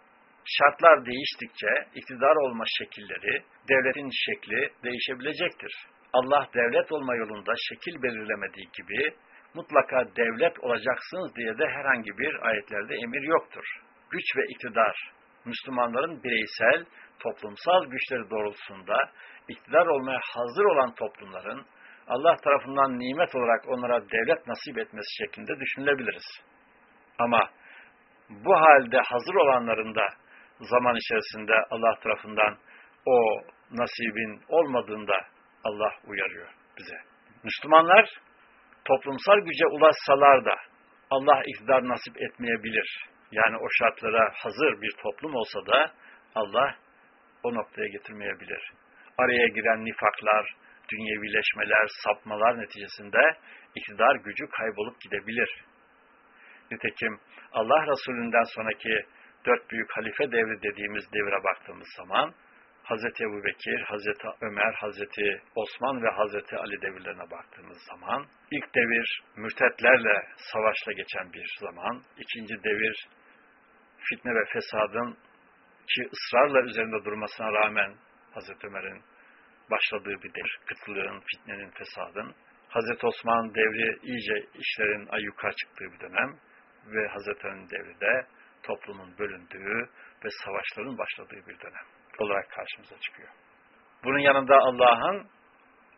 Şartlar değiştikçe iktidar olma şekilleri, devletin şekli değişebilecektir. Allah devlet olma yolunda şekil belirlemediği gibi mutlaka devlet olacaksınız diye de herhangi bir ayetlerde emir yoktur. Güç ve iktidar Müslümanların bireysel, toplumsal güçleri doğrultusunda iktidar olmaya hazır olan toplumların Allah tarafından nimet olarak onlara devlet nasip etmesi şeklinde düşünebiliriz. Ama bu halde hazır olanların da zaman içerisinde Allah tarafından o nasibin olmadığında Allah uyarıyor bize. Müslümanlar toplumsal güce ulaşsalar da Allah iktidar nasip etmeyebilir. Yani o şartlara hazır bir toplum olsa da Allah o noktaya getirmeyebilir. Araya giren nifaklar, dünyevileşmeler, sapmalar neticesinde iktidar gücü kaybolup gidebilir. Nitekim Allah Resulü'nden sonraki dört büyük halife devri dediğimiz devre baktığımız zaman Hazreti Ebu Bekir, Hazreti Ömer, Hazreti Osman ve Hazreti Ali devirlerine baktığımız zaman ilk devir mürtetlerle savaşla geçen bir zaman, ikinci devir fitne ve fesadın ki ısrarla üzerinde durmasına rağmen Hazreti Ömer'in başladığı bir devir, kıtlığın, fitnenin, fesadın. Hazreti Osman devri iyice işlerin ayyuka çıktığı bir dönem ve Hazreti Ali'nin devri de toplumun bölündüğü ve savaşların başladığı bir dönem. Olarak karşımıza çıkıyor. Bunun yanında Allah'ın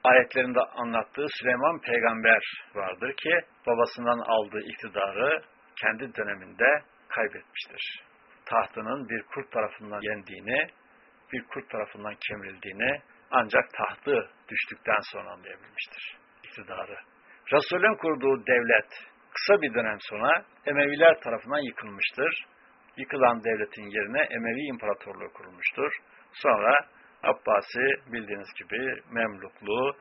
ayetlerinde anlattığı Süleyman peygamber vardır ki babasından aldığı iktidarı kendi döneminde kaybetmiştir. Tahtının bir kurt tarafından yendiğini, bir kurt tarafından kemirildiğini ancak tahtı düştükten sonra anlayabilmiştir. İktidarı. Resulün kurduğu devlet kısa bir dönem sonra Emeviler tarafından yıkılmıştır. Yıkılan devletin yerine Emevi İmparatorluğu kurulmuştur. Sonra Abbasi bildiğiniz gibi Memluklu,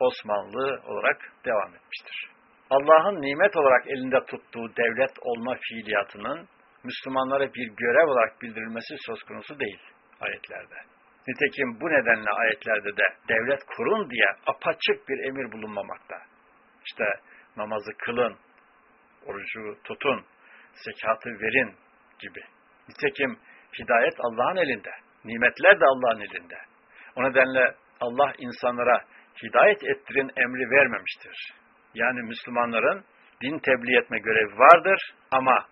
Osmanlı olarak devam etmiştir. Allah'ın nimet olarak elinde tuttuğu devlet olma fiiliyatının Müslümanlara bir görev olarak bildirilmesi söz konusu değil ayetlerde. Nitekim bu nedenle ayetlerde de devlet kurun diye apaçık bir emir bulunmamakta. İşte namazı kılın, orucu tutun, zekatı verin gibi. Nitekim hidayet Allah'ın elinde, nimetler de Allah'ın elinde. O nedenle Allah insanlara hidayet ettirin emri vermemiştir. Yani Müslümanların din tebliğ etme görevi vardır ama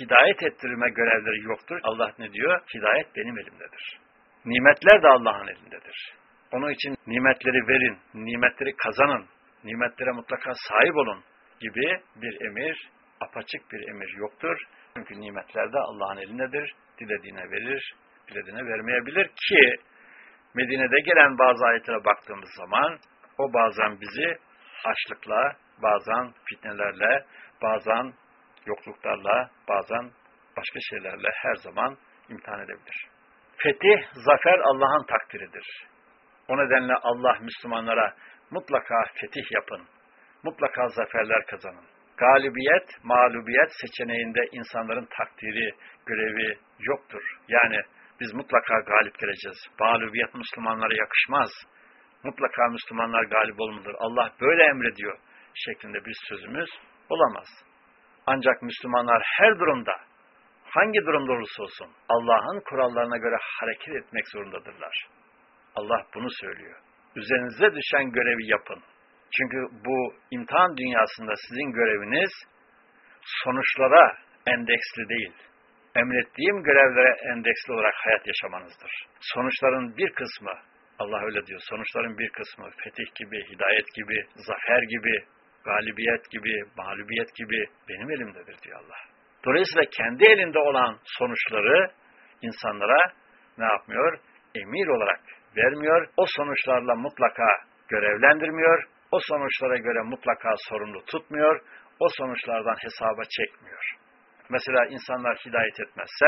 hidayet ettirme görevleri yoktur. Allah ne diyor? Hidayet benim elimdedir. Nimetler de Allah'ın elindedir. Onun için nimetleri verin, nimetleri kazanın, nimetlere mutlaka sahip olun gibi bir emir, apaçık bir emir yoktur. Çünkü nimetler de Allah'ın elindedir. Dilediğine verir, dilediğine vermeyebilir ki Medine'de gelen bazı ayetlere baktığımız zaman o bazen bizi açlıkla, bazen fitnelerle, bazen yokluklarla, bazen başka şeylerle her zaman imtihan edebilir. Fetih, zafer Allah'ın takdiridir. O nedenle Allah Müslümanlara mutlaka fetih yapın, mutlaka zaferler kazanın. Galibiyet, mağlubiyet seçeneğinde insanların takdiri, görevi yoktur. Yani biz mutlaka galip geleceğiz. Mağlubiyet Müslümanlara yakışmaz. Mutlaka Müslümanlar galip olmalıdır. Allah böyle emrediyor şeklinde bir sözümüz olamaz. Ancak Müslümanlar her durumda, hangi durumda olursa olsun Allah'ın kurallarına göre hareket etmek zorundadırlar. Allah bunu söylüyor. Üzerinize düşen görevi yapın. Çünkü bu imtihan dünyasında sizin göreviniz sonuçlara endeksli değil. Emrettiğim görevlere endeksli olarak hayat yaşamanızdır. Sonuçların bir kısmı, Allah öyle diyor, sonuçların bir kısmı fetih gibi, hidayet gibi, zafer gibi, galibiyet gibi, mağlubiyet gibi benim elimdedir diyor Allah. Dolayısıyla kendi elinde olan sonuçları insanlara ne yapmıyor? Emir olarak vermiyor. O sonuçlarla mutlaka görevlendirmiyor. O sonuçlara göre mutlaka sorumlu tutmuyor. O sonuçlardan hesaba çekmiyor. Mesela insanlar hidayet etmezse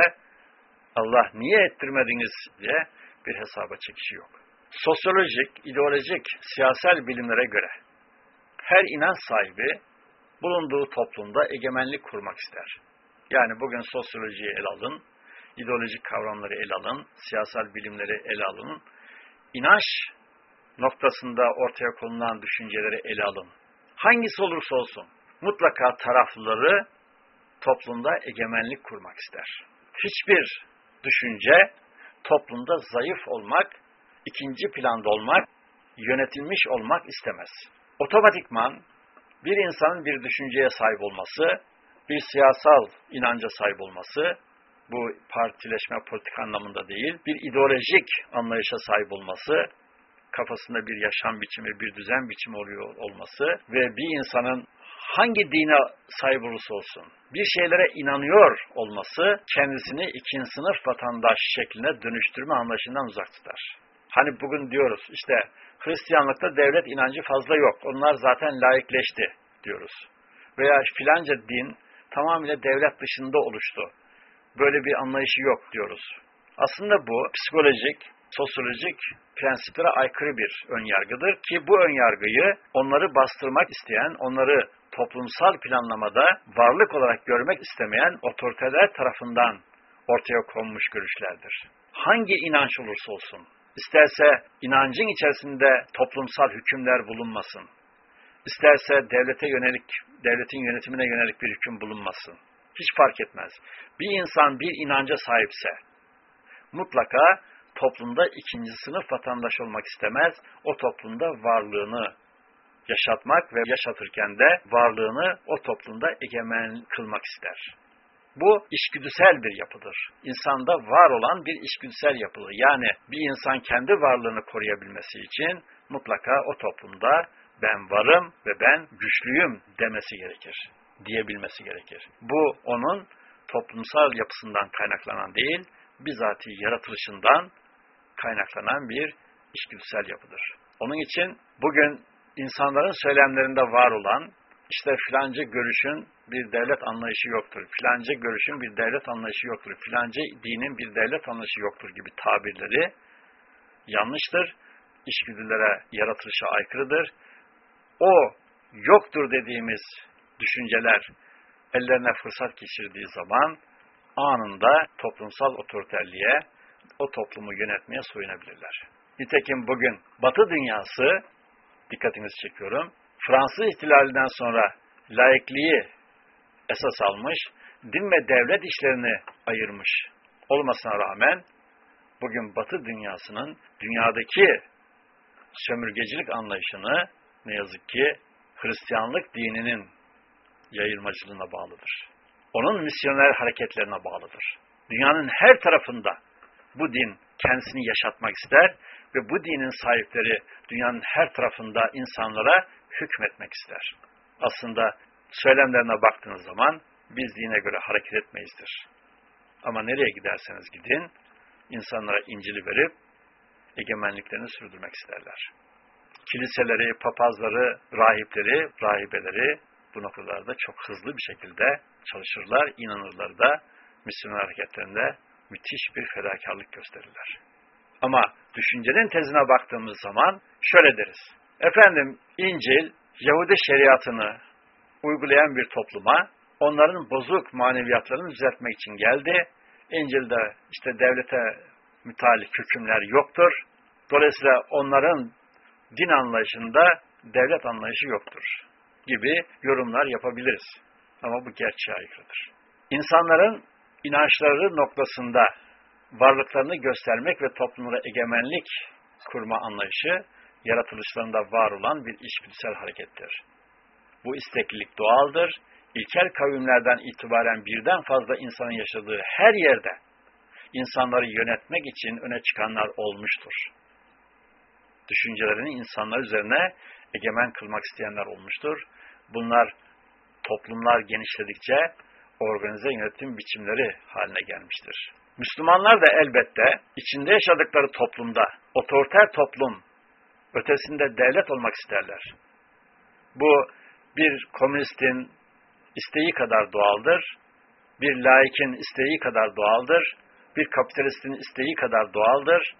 Allah niye ettirmediniz diye bir hesaba çekişi yok. Sosyolojik, ideolojik, siyasal bilimlere göre her inanç sahibi bulunduğu toplumda egemenlik kurmak ister. Yani bugün sosyolojiyi ele alın, ideolojik kavramları ele alın, siyasal bilimleri ele alın, inanç noktasında ortaya konulan düşünceleri ele alın. Hangisi olursa olsun mutlaka taraflıları toplumda egemenlik kurmak ister. Hiçbir düşünce toplumda zayıf olmak, ikinci planda olmak, yönetilmiş olmak istemez. Otomatikman bir insanın bir düşünceye sahip olması, bir siyasal inanca sahip olması, bu partileşme politik anlamında değil, bir ideolojik anlayışa sahip olması, kafasında bir yaşam biçimi, bir düzen biçimi oluyor olması ve bir insanın hangi dine sahip olursa olsun bir şeylere inanıyor olması kendisini ikinci sınıf vatandaş şekline dönüştürme anlayışından uzak tutar. Hani bugün diyoruz işte Hristiyanlıkta devlet inancı fazla yok. Onlar zaten laikleşti diyoruz. Veya filanca din tamamıyla devlet dışında oluştu. Böyle bir anlayışı yok diyoruz. Aslında bu psikolojik, sosyolojik prensiplere aykırı bir önyargıdır ki bu önyargıyı onları bastırmak isteyen, onları toplumsal planlamada varlık olarak görmek istemeyen otoriteler tarafından ortaya konmuş görüşlerdir. Hangi inanç olursa olsun, isterse inancın içerisinde toplumsal hükümler bulunmasın, isterse devlete yönelik, devletin yönetimine yönelik bir hüküm bulunmasın, hiç fark etmez. Bir insan bir inanca sahipse, mutlaka toplumda ikinci sınıf vatandaş olmak istemez, o toplumda varlığını yaşatmak ve yaşatırken de varlığını o toplumda egemen kılmak ister. Bu işgüdüsel bir yapıdır. İnsanda var olan bir işgüdüsel yapıdır. Yani bir insan kendi varlığını koruyabilmesi için mutlaka o toplumda ben varım ve ben güçlüyüm demesi gerekir. Diyebilmesi gerekir. Bu onun toplumsal yapısından kaynaklanan değil, bizatihi yaratılışından kaynaklanan bir işgüdüsel yapıdır. Onun için bugün insanların söylemlerinde var olan işte filanca görüşün bir devlet anlayışı yoktur, filanca görüşün bir devlet anlayışı yoktur, filanca dinin bir devlet anlayışı yoktur gibi tabirleri yanlıştır, işgüdülere, yaratılışa aykırıdır. O yoktur dediğimiz düşünceler ellerine fırsat geçirdiği zaman anında toplumsal otoriterliğe, o toplumu yönetmeye soyunabilirler. Nitekim bugün Batı dünyası, dikkatinizi çekiyorum, Fransız ihtilalinden sonra laikliği esas almış, din ve devlet işlerini ayırmış olmasına rağmen bugün Batı dünyasının dünyadaki sömürgecilik anlayışını ne yazık ki Hristiyanlık dininin yayılmacılığına bağlıdır. Onun misyoner hareketlerine bağlıdır. Dünyanın her tarafında bu din kendisini yaşatmak ister ve bu dinin sahipleri dünyanın her tarafında insanlara hükmetmek ister. Aslında söylemlerine baktığınız zaman biz dine göre hareket etmeyizdir. Ama nereye giderseniz gidin, insanlara İncil'i verip egemenliklerini sürdürmek isterler. Kiliseleri, papazları, rahipleri, rahibeleri bu noktalarda çok hızlı bir şekilde çalışırlar, inanırlar da misyoner hareketlerinde müthiş bir fedakarlık gösterirler. Ama düşüncenin tezine baktığımız zaman şöyle deriz. Efendim İncil, Yahudi şeriatını uygulayan bir topluma onların bozuk maneviyatlarını düzeltmek için geldi. İncil'de işte devlete mütalik hükümler yoktur. Dolayısıyla onların din anlayışında devlet anlayışı yoktur gibi yorumlar yapabiliriz. Ama bu gerçeğe aykırıdır. İnsanların inançları noktasında varlıklarını göstermek ve toplumlara egemenlik kurma anlayışı yaratılışlarında var olan bir içgüdüsel harekettir. Bu isteklilik doğaldır. İlkel kavimlerden itibaren birden fazla insanın yaşadığı her yerde insanları yönetmek için öne çıkanlar olmuştur. Düşüncelerini insanlar üzerine egemen kılmak isteyenler olmuştur. Bunlar toplumlar genişledikçe organize yönetim biçimleri haline gelmiştir. Müslümanlar da elbette içinde yaşadıkları toplumda, otoriter toplum ötesinde devlet olmak isterler. Bu bir komünistin isteği kadar doğaldır, bir laikin isteği kadar doğaldır, bir kapitalistin isteği kadar doğaldır,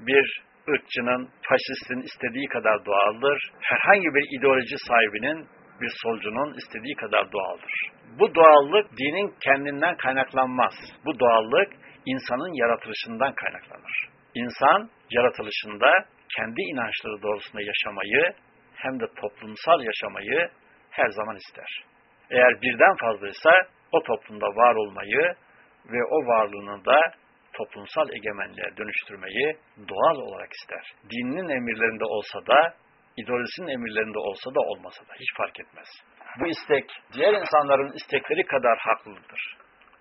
bir ırkçının, faşistin istediği kadar doğaldır, herhangi bir ideoloji sahibinin, bir solcunun istediği kadar doğaldır. Bu doğallık dinin kendinden kaynaklanmaz. Bu doğallık insanın yaratılışından kaynaklanır. İnsan yaratılışında kendi inançları doğrusunda yaşamayı hem de toplumsal yaşamayı her zaman ister. Eğer birden fazlaysa o toplumda var olmayı ve o varlığını da toplumsal egemenliğe dönüştürmeyi doğal olarak ister. Dininin emirlerinde olsa da, ideolojisinin emirlerinde olsa da olmasa da hiç fark etmez. Bu istek diğer insanların istekleri kadar haklıdır.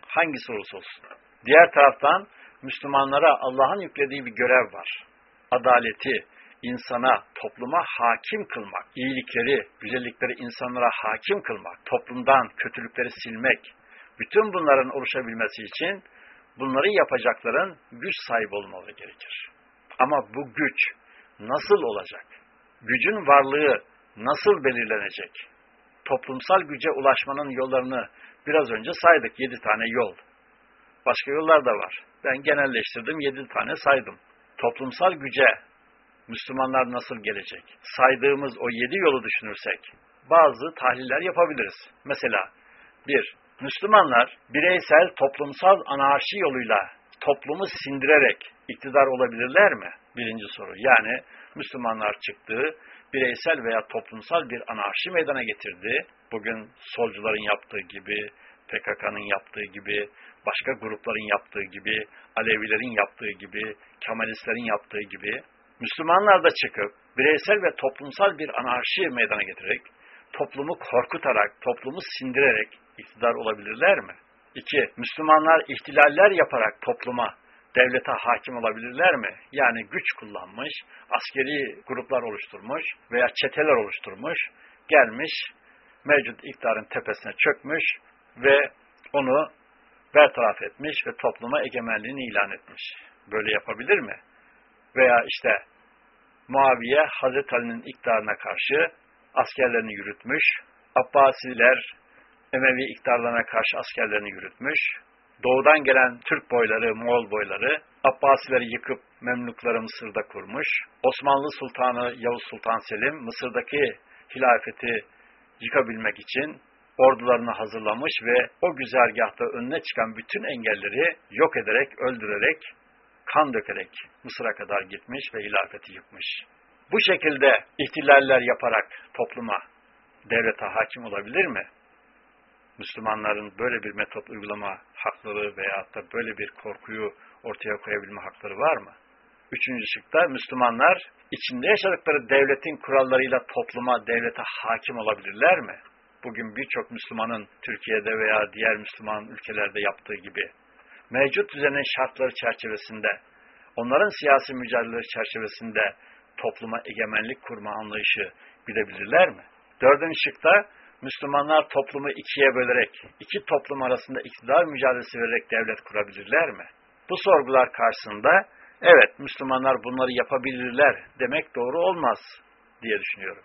Hangisi olursa olsun. Diğer taraftan Müslümanlara Allah'ın yüklediği bir görev var. Adaleti, insana, topluma hakim kılmak, iyilikleri, güzellikleri insanlara hakim kılmak, toplumdan kötülükleri silmek, bütün bunların oluşabilmesi için bunları yapacakların güç sahibi olmaları gerekir. Ama bu güç nasıl olacak? Gücün varlığı nasıl belirlenecek? Toplumsal güce ulaşmanın yollarını biraz önce saydık. Yedi tane yol. Başka yollar da var. Ben genelleştirdim. Yedi tane saydım. Toplumsal güce Müslümanlar nasıl gelecek? Saydığımız o yedi yolu düşünürsek bazı tahliller yapabiliriz. Mesela bir, Müslümanlar bireysel toplumsal anarşi yoluyla toplumu sindirerek iktidar olabilirler mi? Birinci soru. Yani Müslümanlar çıktı, bireysel veya toplumsal bir anarşi meydana getirdi. Bugün solcuların yaptığı gibi, PKK'nın yaptığı gibi, başka grupların yaptığı gibi, Alevilerin yaptığı gibi, Kemalistlerin yaptığı gibi, Müslümanlar da çıkıp bireysel ve toplumsal bir anarşi meydana getirerek, toplumu korkutarak, toplumu sindirerek iktidar olabilirler mi? İki, Müslümanlar ihtilaller yaparak topluma, devlete hakim olabilirler mi? Yani güç kullanmış, askeri gruplar oluşturmuş veya çeteler oluşturmuş, gelmiş, mevcut iktidarın tepesine çökmüş ve onu bertaraf etmiş ve topluma egemenliğini ilan etmiş. Böyle yapabilir mi? Veya işte Muaviye Hazreti Ali'nin iktidarına karşı askerlerini yürütmüş, Abbasiler Emevi iktidarlarına karşı askerlerini yürütmüş, doğudan gelen Türk boyları, Moğol boyları Abbasileri yıkıp Memlukları Mısır'da kurmuş, Osmanlı Sultanı Yavuz Sultan Selim Mısır'daki hilafeti yıkabilmek için ordularını hazırlamış ve o güzergahta önüne çıkan bütün engelleri yok ederek, öldürerek, kan dökerek Mısır'a kadar gitmiş ve hilafeti yıkmış. Bu şekilde ihtilaller yaparak topluma, devlete hakim olabilir mi? Müslümanların böyle bir metot uygulama hakları veyahut da böyle bir korkuyu ortaya koyabilme hakları var mı? Üçüncü şıkta Müslümanlar içinde yaşadıkları devletin kurallarıyla topluma, devlete hakim olabilirler mi? Bugün birçok Müslümanın Türkiye'de veya diğer Müslüman ülkelerde yaptığı gibi mevcut düzenin şartları çerçevesinde, onların siyasi mücadeleleri çerçevesinde topluma egemenlik kurma anlayışı bilebilirler mi? Dördüncü şıkta Müslümanlar toplumu ikiye bölerek, iki toplum arasında iktidar mücadelesi vererek devlet kurabilirler mi? Bu sorgular karşısında evet Müslümanlar bunları yapabilirler demek doğru olmaz diye düşünüyorum.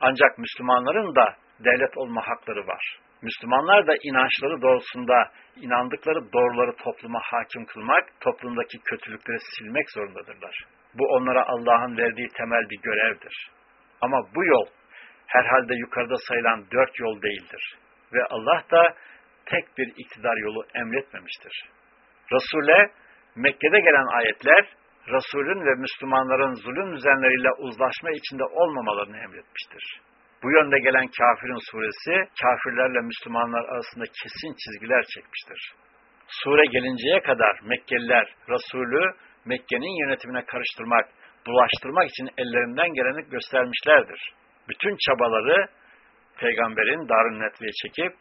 Ancak Müslümanların da devlet olma hakları var. Müslümanlar da inançları doğrusunda inandıkları doğruları topluma hakim kılmak, toplumdaki kötülükleri silmek zorundadırlar. Bu onlara Allah'ın verdiği temel bir görevdir. Ama bu yol herhalde yukarıda sayılan dört yol değildir. Ve Allah da tek bir iktidar yolu emretmemiştir. Resul'e Mekke'de gelen ayetler, Resul'ün ve Müslümanların zulüm düzenleriyle uzlaşma içinde olmamalarını emretmiştir. Bu yönde gelen Kafirin suresi, kafirlerle Müslümanlar arasında kesin çizgiler çekmiştir. Sure gelinceye kadar Mekkeliler Resulü Mekke'nin yönetimine karıştırmak, bulaştırmak için ellerinden geleni göstermişlerdir. Bütün çabaları peygamberin Darun Netve'ye çekip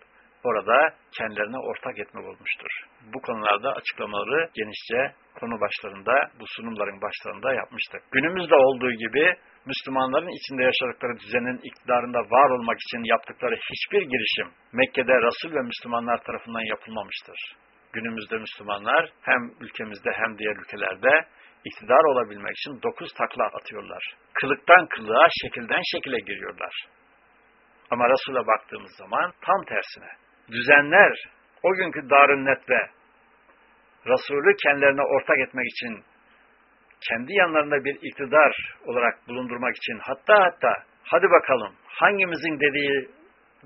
orada kendilerine ortak etmek olmuştur. Bu konularda açıklamaları genişçe konu başlarında, bu sunumların başlarında yapmıştık. Günümüzde olduğu gibi Müslümanların içinde yaşadıkları düzenin iktidarında var olmak için yaptıkları hiçbir girişim Mekke'de Resul ve Müslümanlar tarafından yapılmamıştır. Günümüzde Müslümanlar hem ülkemizde hem diğer ülkelerde iktidar olabilmek için dokuz takla atıyorlar. Kılıktan kılığa, şekilden şekile giriyorlar. Ama Resul'e baktığımız zaman tam tersine. Düzenler, o günkü Darun Netve, Resulü kendilerine ortak etmek için, kendi yanlarında bir iktidar olarak bulundurmak için, hatta hatta, hadi bakalım, hangimizin dediği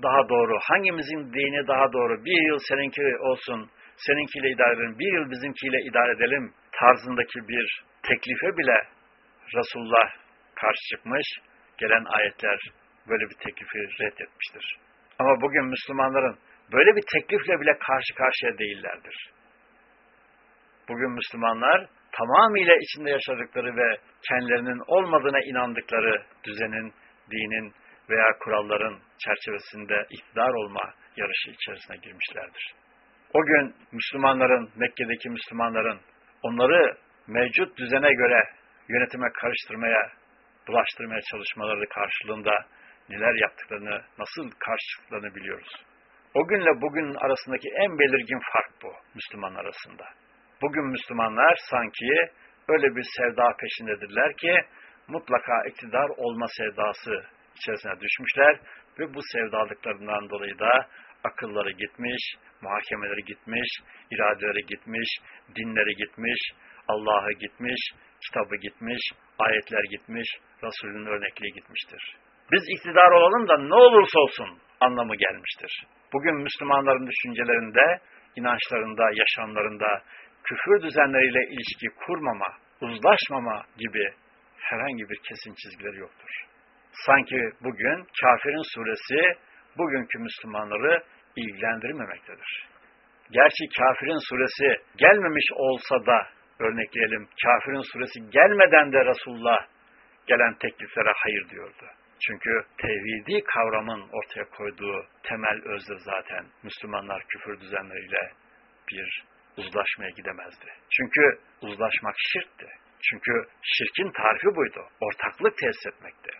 daha doğru, hangimizin dini daha doğru, bir yıl seninki olsun, seninkiyle idare edelim, bir yıl bizimkiyle idare edelim tarzındaki bir teklife bile Resulullah karşı çıkmış, gelen ayetler böyle bir teklifi reddetmiştir. Ama bugün Müslümanların böyle bir teklifle bile karşı karşıya değillerdir. Bugün Müslümanlar tamamıyla içinde yaşadıkları ve kendilerinin olmadığına inandıkları düzenin, dinin veya kuralların çerçevesinde iktidar olma yarışı içerisine girmişlerdir. O gün Müslümanların, Mekke'deki Müslümanların onları mevcut düzene göre yönetime karıştırmaya, bulaştırmaya çalışmaları karşılığında neler yaptıklarını, nasıl karşılıklarını biliyoruz. O günle bugün arasındaki en belirgin fark bu Müslüman arasında. Bugün Müslümanlar sanki öyle bir sevda peşindedirler ki mutlaka iktidar olma sevdası içerisine düşmüşler ve bu sevdalıklarından dolayı da akılları gitmiş, muhakemeleri gitmiş, iradeleri gitmiş, dinleri gitmiş, Allah'ı gitmiş, kitabı gitmiş, ayetler gitmiş, Resulünün örnekliği gitmiştir. Biz iktidar olalım da ne olursa olsun anlamı gelmiştir. Bugün Müslümanların düşüncelerinde, inançlarında, yaşamlarında küfür düzenleriyle ilişki kurmama, uzlaşmama gibi herhangi bir kesin çizgileri yoktur. Sanki bugün Kafirin suresi bugünkü Müslümanları ilgilendirmemektedir. Gerçi Kafirin suresi gelmemiş olsa da örnekleyelim Kafirin suresi gelmeden de Resulullah gelen tekliflere hayır diyordu. Çünkü tevhidi kavramın ortaya koyduğu temel özdür zaten. Müslümanlar küfür düzenleriyle bir uzlaşmaya gidemezdi. Çünkü uzlaşmak şirkti. Çünkü şirkin tarifi buydu. Ortaklık tesis etmekti.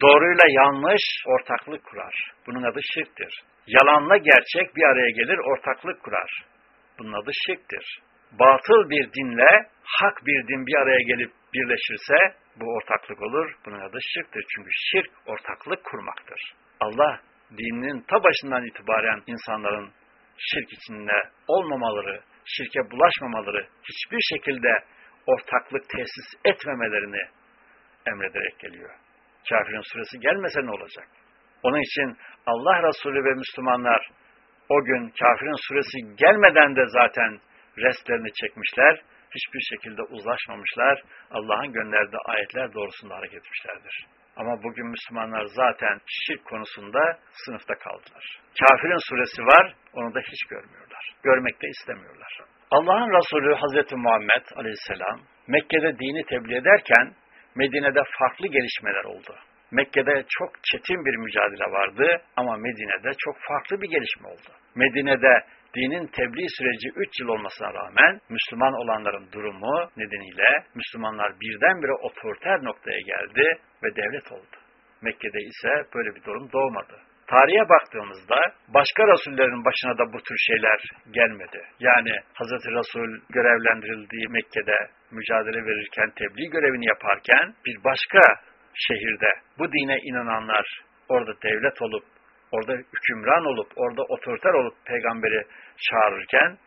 Doğruyla yanlış ortaklık kurar. Bunun adı şirktir. Yalanla gerçek bir araya gelir ortaklık kurar. Bunun adı şirktir. Batıl bir dinle hak bir din bir araya gelip birleşirse bu ortaklık olur. Bunun adı şirktir. Çünkü şirk ortaklık kurmaktır. Allah dininin ta başından itibaren insanların şirk içinde olmamaları, şirke bulaşmamaları, hiçbir şekilde ortaklık tesis etmemelerini emrederek geliyor. Kafirin suresi gelmese ne olacak? Onun için Allah Resulü ve Müslümanlar o gün kafirin suresi gelmeden de zaten restlerini çekmişler, hiçbir şekilde uzlaşmamışlar, Allah'ın gönderdiği ayetler doğrusunda hareket etmişlerdir. Ama bugün Müslümanlar zaten şirk konusunda sınıfta kaldılar. Kafirin suresi var, onu da hiç görmüyorlar. Görmek de istemiyorlar. Allah'ın Resulü Hazreti Muhammed aleyhisselam Mekke'de dini tebliğ ederken Medine'de farklı gelişmeler oldu. Mekke'de çok çetin bir mücadele vardı ama Medine'de çok farklı bir gelişme oldu. Medine'de dinin tebliğ süreci 3 yıl olmasına rağmen Müslüman olanların durumu nedeniyle Müslümanlar birdenbire otoriter noktaya geldi ve devlet oldu. Mekke'de ise böyle bir durum doğmadı. Tarihe baktığımızda başka rasullerin başına da bu tür şeyler gelmedi. Yani Hz. Resul görevlendirildiği Mekke'de mücadele verirken, tebliğ görevini yaparken bir başka şehirde bu dine inananlar orada devlet olup, orada hükümran olup, orada otoriter olup peygamberi çağırırken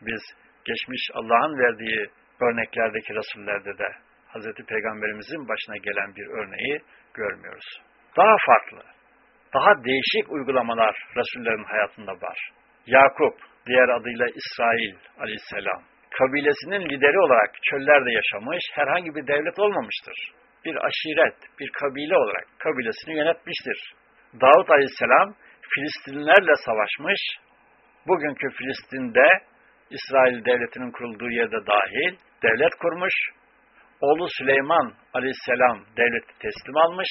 biz geçmiş Allah'ın verdiği örneklerdeki rasullerde de Hz. Peygamberimizin başına gelen bir örneği görmüyoruz. Daha farklı, daha değişik uygulamalar Resullerin hayatında var. Yakup, diğer adıyla İsrail aleyhisselam, kabilesinin lideri olarak çöllerde yaşamış, herhangi bir devlet olmamıştır. Bir aşiret, bir kabile olarak kabilesini yönetmiştir. Davut aleyhisselam Filistinlilerle savaşmış, bugünkü Filistin'de İsrail devletinin kurulduğu yerde dahil devlet kurmuş, oğlu Süleyman aleyhisselam devleti teslim almış,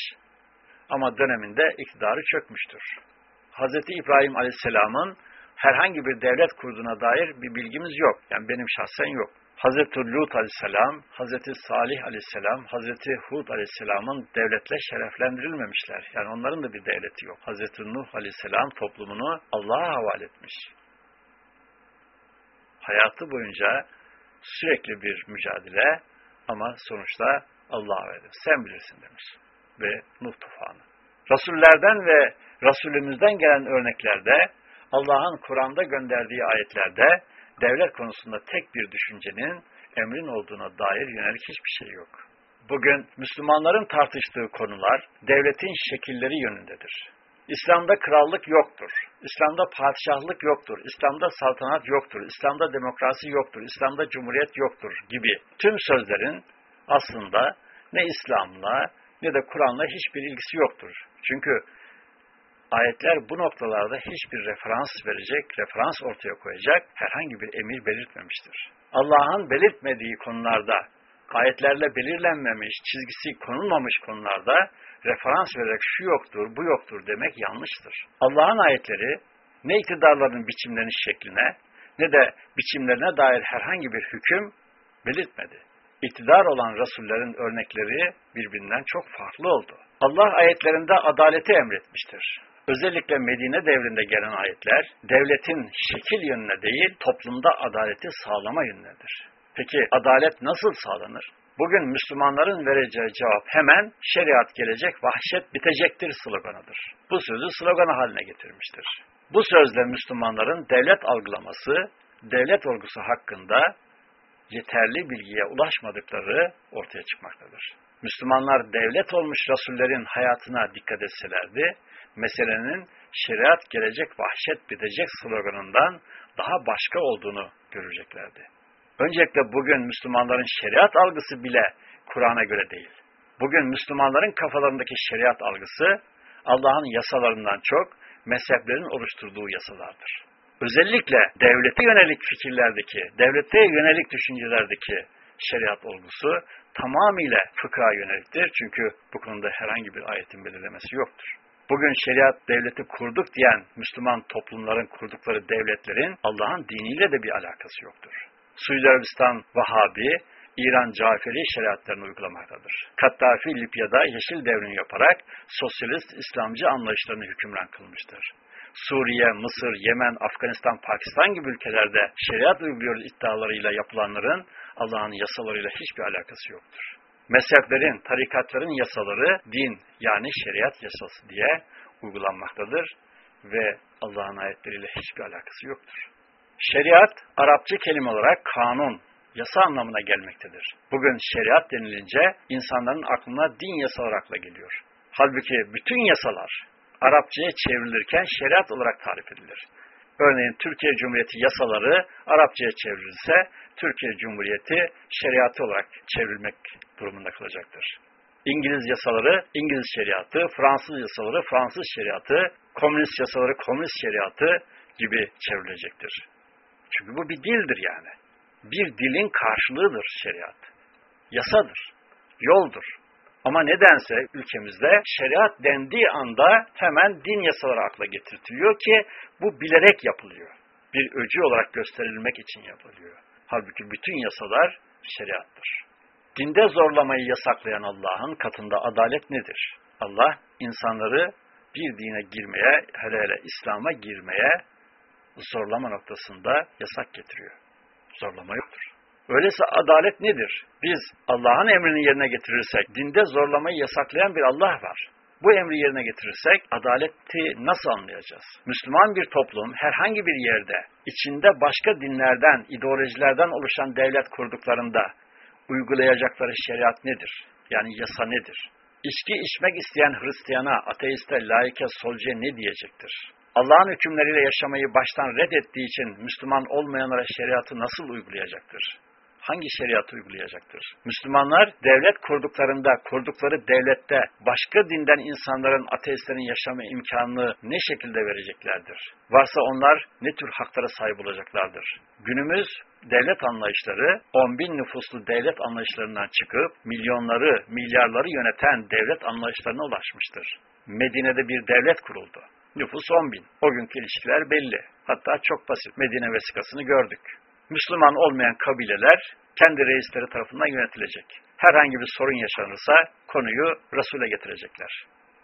ama döneminde iktidarı çökmüştür. Hz. İbrahim Aleyhisselam'ın herhangi bir devlet kurduğuna dair bir bilgimiz yok. Yani benim şahsen yok. Hz. Lut Aleyhisselam, Hz. Salih Aleyhisselam, Hz. Hud Aleyhisselam'ın devletle şereflendirilmemişler. Yani onların da bir devleti yok. Hz. Nuh Aleyhisselam toplumunu Allah'a havale etmiş. Hayatı boyunca sürekli bir mücadele ama sonuçta Allah'a verir. Sen bilirsin demiş ve Nuh tufanı. Rasullerden ve Resulümüzden gelen örneklerde, Allah'ın Kur'an'da gönderdiği ayetlerde devlet konusunda tek bir düşüncenin emrin olduğuna dair yönelik hiçbir şey yok. Bugün Müslümanların tartıştığı konular devletin şekilleri yönündedir. İslam'da krallık yoktur. İslam'da padişahlık yoktur. İslam'da saltanat yoktur. İslam'da demokrasi yoktur. İslam'da cumhuriyet yoktur gibi tüm sözlerin aslında ne İslam'la ne de Kur'an'la hiçbir ilgisi yoktur. Çünkü ayetler bu noktalarda hiçbir referans verecek, referans ortaya koyacak herhangi bir emir belirtmemiştir. Allah'ın belirtmediği konularda, ayetlerle belirlenmemiş, çizgisi konulmamış konularda referans vererek şu yoktur, bu yoktur demek yanlıştır. Allah'ın ayetleri ne iktidarların biçimleniş şekline ne de biçimlerine dair herhangi bir hüküm belirtmedi iktidar olan Resullerin örnekleri birbirinden çok farklı oldu. Allah ayetlerinde adaleti emretmiştir. Özellikle Medine devrinde gelen ayetler, devletin şekil yönüne değil, toplumda adaleti sağlama yönündedir. Peki adalet nasıl sağlanır? Bugün Müslümanların vereceği cevap hemen şeriat gelecek, vahşet bitecektir sloganıdır. Bu sözü sloganı haline getirmiştir. Bu sözle Müslümanların devlet algılaması, devlet olgusu hakkında yeterli bilgiye ulaşmadıkları ortaya çıkmaktadır. Müslümanlar devlet olmuş Rasullerin hayatına dikkat etselerdi, meselenin şeriat gelecek vahşet bitecek sloganından daha başka olduğunu göreceklerdi. Öncelikle bugün Müslümanların şeriat algısı bile Kur'an'a göre değil. Bugün Müslümanların kafalarındaki şeriat algısı Allah'ın yasalarından çok mezheplerin oluşturduğu yasalardır özellikle devlete yönelik fikirlerdeki, devlete yönelik düşüncelerdeki şeriat olgusu tamamıyla fıkha yöneliktir. Çünkü bu konuda herhangi bir ayetin belirlemesi yoktur. Bugün şeriat devleti kurduk diyen Müslüman toplumların kurdukları devletlerin Allah'ın diniyle de bir alakası yoktur. Suudi Arabistan Vahabi, İran Caferi şeriatlarını uygulamaktadır. Kattafi Libya'da yeşil devrim yaparak sosyalist İslamcı anlayışlarını hükümran kılmıştır. Suriye, Mısır, Yemen, Afganistan, Pakistan gibi ülkelerde şeriat uyguluyoruz iddialarıyla yapılanların Allah'ın yasalarıyla hiçbir alakası yoktur. Mezheplerin, tarikatların yasaları din yani şeriat yasası diye uygulanmaktadır ve Allah'ın ayetleriyle hiçbir alakası yoktur. Şeriat, Arapça kelime olarak kanun, yasa anlamına gelmektedir. Bugün şeriat denilince insanların aklına din yasaları akla geliyor. Halbuki bütün yasalar Arapçaya çevrilirken şeriat olarak tarif edilir. Örneğin Türkiye Cumhuriyeti yasaları Arapçaya çevrilirse Türkiye Cumhuriyeti şeriatı olarak çevrilmek durumunda kalacaktır. İngiliz yasaları İngiliz şeriatı, Fransız yasaları Fransız şeriatı, komünist yasaları komünist şeriatı gibi çevrilecektir. Çünkü bu bir dildir yani. Bir dilin karşılığıdır şeriat. Yasadır, yoldur. Ama nedense ülkemizde şeriat dendiği anda hemen din yasaları akla getirtiliyor ki bu bilerek yapılıyor. Bir öcü olarak gösterilmek için yapılıyor. Halbuki bütün yasalar şeriattır. Dinde zorlamayı yasaklayan Allah'ın katında adalet nedir? Allah insanları bir dine girmeye, hele hele İslam'a girmeye zorlama noktasında yasak getiriyor. Zorlama yoktur. Öyleyse adalet nedir? Biz Allah'ın emrini yerine getirirsek, dinde zorlamayı yasaklayan bir Allah var. Bu emri yerine getirirsek adaleti nasıl anlayacağız? Müslüman bir toplum herhangi bir yerde içinde başka dinlerden, ideolojilerden oluşan devlet kurduklarında uygulayacakları şeriat nedir? Yani yasa nedir? İçki içmek isteyen Hristiyana, ateiste, laike, solcuya ne diyecektir? Allah'ın hükümleriyle yaşamayı baştan reddettiği için Müslüman olmayanlara şeriatı nasıl uygulayacaktır? Hangi şeriatı uygulayacaktır? Müslümanlar devlet kurduklarında, kurdukları devlette başka dinden insanların, ateistlerin yaşama imkanını ne şekilde vereceklerdir? Varsa onlar ne tür haklara sahip olacaklardır? Günümüz devlet anlayışları 10 bin nüfuslu devlet anlayışlarından çıkıp milyonları, milyarları yöneten devlet anlayışlarına ulaşmıştır. Medine'de bir devlet kuruldu. Nüfus 10 bin. O günkü ilişkiler belli. Hatta çok basit. Medine vesikasını gördük. Müslüman olmayan kabileler kendi reisleri tarafından yönetilecek. Herhangi bir sorun yaşanırsa konuyu Resul'e getirecekler.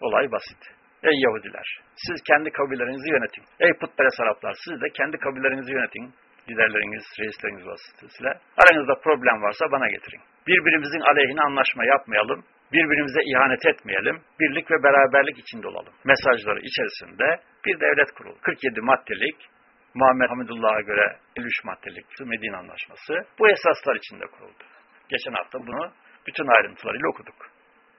Olay basit. Ey Yahudiler, siz kendi kabilelerinizi yönetin. Ey putperest Araplar, siz de kendi kabilelerinizi yönetin. Liderleriniz, reisleriniz vasıtasıyla. Aranızda problem varsa bana getirin. Birbirimizin aleyhine anlaşma yapmayalım. Birbirimize ihanet etmeyelim. Birlik ve beraberlik içinde olalım. Mesajları içerisinde bir devlet kurulu. 47 maddelik Muhammed Hamidullah'a göre 53 maddelik Medine Anlaşması bu esaslar içinde kuruldu. Geçen hafta bunu bütün ayrıntılarıyla okuduk.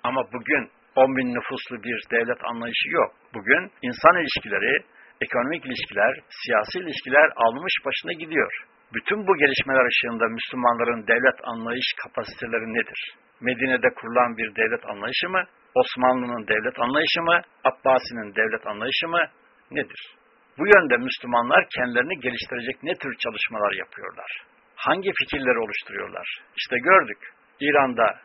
Ama bugün 10 bin nüfuslu bir devlet anlayışı yok. Bugün insan ilişkileri, ekonomik ilişkiler, siyasi ilişkiler almış başına gidiyor. Bütün bu gelişmeler ışığında Müslümanların devlet anlayış kapasiteleri nedir? Medine'de kurulan bir devlet anlayışı mı? Osmanlı'nın devlet anlayışı mı? Abbasi'nin devlet anlayışı mı? Nedir? Bu yönde Müslümanlar kendilerini geliştirecek ne tür çalışmalar yapıyorlar? Hangi fikirleri oluşturuyorlar? İşte gördük. İran'da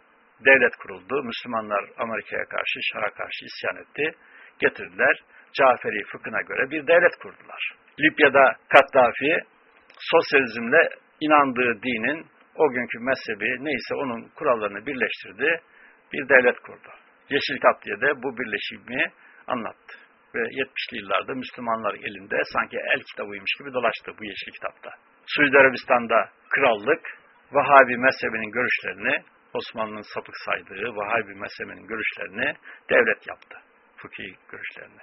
devlet kuruldu. Müslümanlar Amerika'ya karşı, Şah'a karşı isyan etti. Getirdiler. Caferi fıkhına göre bir devlet kurdular. Libya'da Kaddafi sosyalizmle inandığı dinin o günkü mezhebi neyse onun kurallarını birleştirdi. Bir devlet kurdu. Yeşil Kitap diye de bu birleşimi anlattı ve 70'li yıllarda Müslümanlar elinde sanki el kitabıymış gibi dolaştı bu yeşil kitapta. Suudi Arabistan'da krallık Vahabi mezhebinin görüşlerini Osmanlı'nın sapık saydığı Vahabi mezhebinin görüşlerini devlet yaptı. Fıkhi görüşlerini.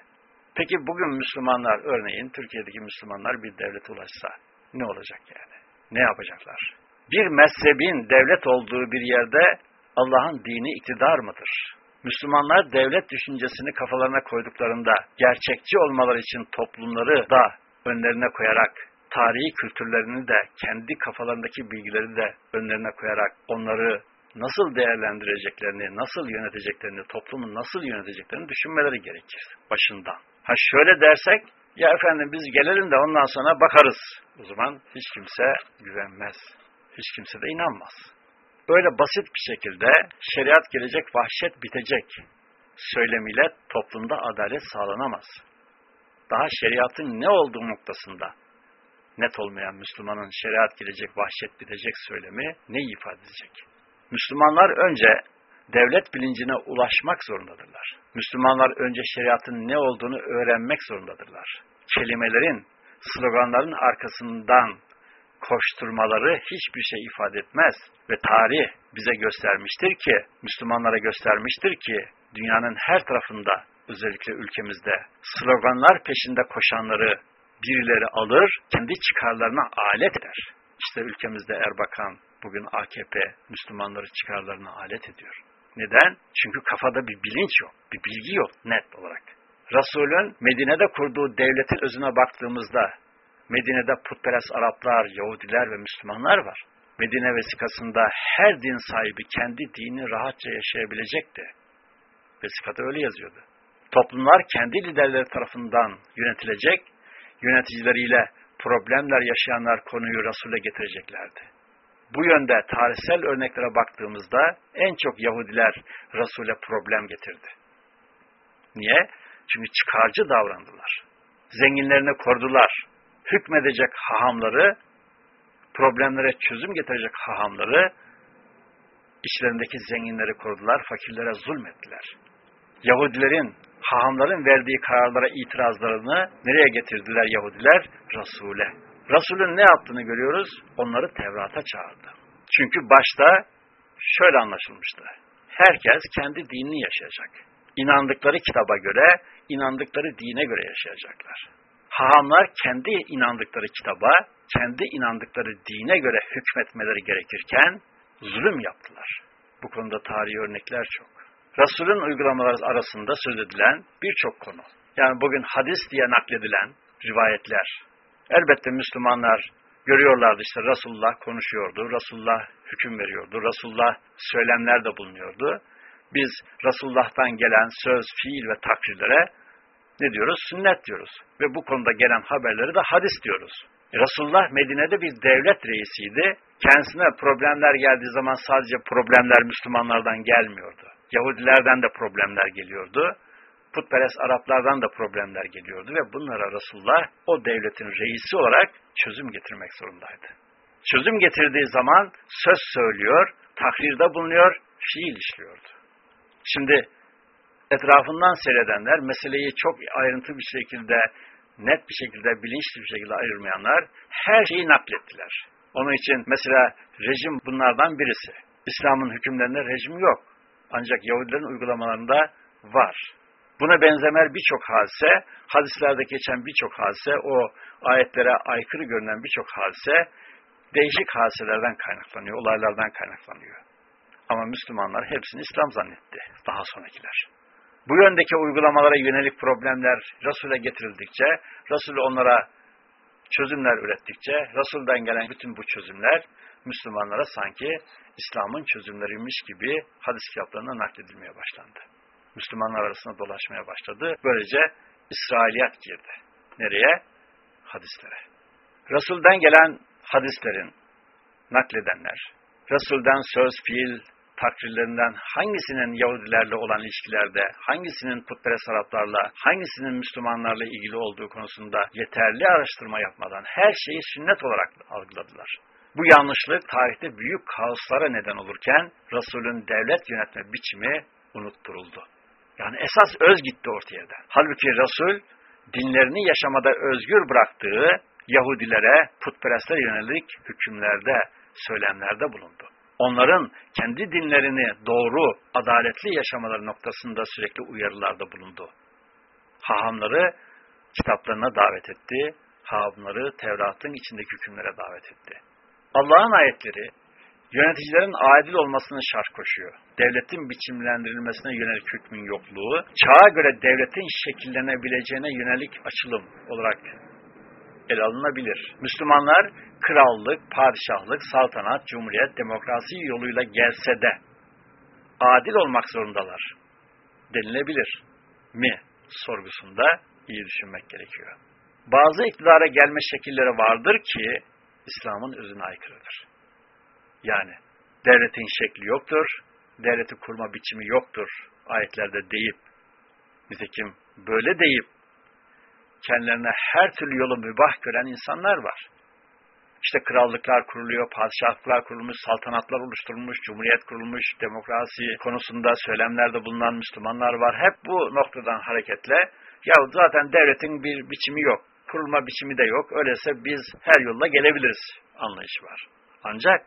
Peki bugün Müslümanlar örneğin Türkiye'deki Müslümanlar bir devlete ulaşsa ne olacak yani? Ne yapacaklar? Bir mezhebin devlet olduğu bir yerde Allah'ın dini iktidar mıdır? Müslümanlar devlet düşüncesini kafalarına koyduklarında gerçekçi olmaları için toplumları da önlerine koyarak tarihi kültürlerini de kendi kafalarındaki bilgileri de önlerine koyarak onları nasıl değerlendireceklerini, nasıl yöneteceklerini, toplumu nasıl yöneteceklerini düşünmeleri gerekir başından. Ha şöyle dersek, ya efendim biz gelelim de ondan sonra bakarız. O zaman hiç kimse güvenmez. Hiç kimse de inanmaz. Böyle basit bir şekilde şeriat gelecek, vahşet bitecek. söylemiyle toplumda adalet sağlanamaz. Daha şeriatın ne olduğu noktasında net olmayan Müslümanın şeriat gelecek, vahşet bitecek söylemi ne ifade edecek? Müslümanlar önce devlet bilincine ulaşmak zorundadırlar. Müslümanlar önce şeriatın ne olduğunu öğrenmek zorundadırlar. Kelimelerin, sloganların arkasından koşturmaları hiçbir şey ifade etmez. Ve tarih bize göstermiştir ki, Müslümanlara göstermiştir ki, dünyanın her tarafında, özellikle ülkemizde, sloganlar peşinde koşanları birileri alır, kendi çıkarlarına alet eder. İşte ülkemizde Erbakan, bugün AKP, Müslümanları çıkarlarına alet ediyor. Neden? Çünkü kafada bir bilinç yok, bir bilgi yok net olarak. Resulün Medine'de kurduğu devletin özüne baktığımızda Medine'de putperest Araplar, Yahudiler ve Müslümanlar var. Medine vesikasında her din sahibi kendi dini rahatça yaşayabilecekti. Vesikada öyle yazıyordu. Toplumlar kendi liderleri tarafından yönetilecek, yöneticileriyle problemler yaşayanlar konuyu Resul'e getireceklerdi. Bu yönde tarihsel örneklere baktığımızda en çok Yahudiler Resul'e problem getirdi. Niye? Çünkü çıkarcı davrandılar. Zenginlerini korudular. Hükmedecek hahamları, problemlere çözüm getirecek hahamları, işlerindeki zenginleri korudular, fakirlere zulmettiler. Yahudilerin, hahamların verdiği kararlara itirazlarını nereye getirdiler Yahudiler? Resul'e. Resul'ün ne yaptığını görüyoruz? Onları Tevrat'a çağırdı. Çünkü başta şöyle anlaşılmıştı. Herkes kendi dinini yaşayacak. İnandıkları kitaba göre, inandıkları dine göre yaşayacaklar. Hahamlar kendi inandıkları kitaba, kendi inandıkları dine göre hükmetmeleri gerekirken zulüm yaptılar. Bu konuda tarihi örnekler çok. Resul'ün uygulamaları arasında söz edilen birçok konu. Yani bugün hadis diye nakledilen rivayetler. Elbette Müslümanlar görüyorlardı işte Resulullah konuşuyordu, Resulullah hüküm veriyordu, Resulullah söylemler de bulunuyordu. Biz Resulullah'tan gelen söz, fiil ve takrirlere ne diyoruz? Sünnet diyoruz. Ve bu konuda gelen haberleri de hadis diyoruz. Resulullah Medine'de bir devlet reisiydi. Kendisine problemler geldiği zaman sadece problemler Müslümanlardan gelmiyordu. Yahudilerden de problemler geliyordu. Putperest Araplardan da problemler geliyordu ve bunlara Resulullah o devletin reisi olarak çözüm getirmek zorundaydı. Çözüm getirdiği zaman söz söylüyor, tahrirde bulunuyor, fiil işliyordu. Şimdi etrafından seyredenler meseleyi çok ayrıntı bir şekilde, net bir şekilde, bilinçli bir şekilde ayırmayanlar her şeyi naklettiler. Onun için mesela rejim bunlardan birisi. İslam'ın hükümlerinde rejim yok. Ancak Yahudilerin uygulamalarında var. Buna benzemer birçok hadise, hadislerde geçen birçok hadise, o ayetlere aykırı görünen birçok hadise, değişik hadiselerden kaynaklanıyor, olaylardan kaynaklanıyor. Ama Müslümanlar hepsini İslam zannetti, daha sonrakiler. Bu yöndeki uygulamalara yönelik problemler Resul'e getirildikçe, Resul onlara çözümler ürettikçe, Resul'den gelen bütün bu çözümler Müslümanlara sanki İslam'ın çözümleriymiş gibi hadis kitaplarına nakledilmeye başlandı. Müslümanlar arasında dolaşmaya başladı. Böylece İsrailiyat girdi. Nereye? Hadislere. Resul'den gelen hadislerin nakledenler, Resul'den söz, fiil, takrirlerinden hangisinin Yahudilerle olan ilişkilerde, hangisinin putperest Araplarla, hangisinin Müslümanlarla ilgili olduğu konusunda yeterli araştırma yapmadan her şeyi sünnet olarak algıladılar. Bu yanlışlık tarihte büyük kaoslara neden olurken Resul'ün devlet yönetme biçimi unutturuldu. Yani esas öz gitti ortaya. Halbuki Resul dinlerini yaşamada özgür bıraktığı Yahudilere, putperestler yönelik hükümlerde, söylemlerde bulundu. Onların kendi dinlerini doğru, adaletli yaşamaları noktasında sürekli uyarılarda bulundu. Hahamları kitaplarına davet etti, hahamları Tevrat'ın içindeki hükümlere davet etti. Allah'ın ayetleri yöneticilerin adil olmasını şart koşuyor. Devletin biçimlendirilmesine yönelik hükmün yokluğu, çağa göre devletin şekillenebileceğine yönelik açılım olarak ele alınabilir. Müslümanlar krallık, padişahlık, saltanat, cumhuriyet, demokrasi yoluyla gelse de adil olmak zorundalar denilebilir mi sorgusunda iyi düşünmek gerekiyor. Bazı iktidara gelme şekilleri vardır ki İslam'ın özüne aykırıdır. Yani devletin şekli yoktur, devleti kurma biçimi yoktur ayetlerde deyip, nitekim böyle deyip, kendilerine her türlü yolu mübah gören insanlar var. İşte krallıklar kuruluyor, padişahlıklar kurulmuş, saltanatlar oluşturulmuş, cumhuriyet kurulmuş, demokrasi konusunda söylemlerde bulunan Müslümanlar var. Hep bu noktadan hareketle, ya zaten devletin bir biçimi yok, kurulma biçimi de yok, öyleyse biz her yolla gelebiliriz anlayışı var. Ancak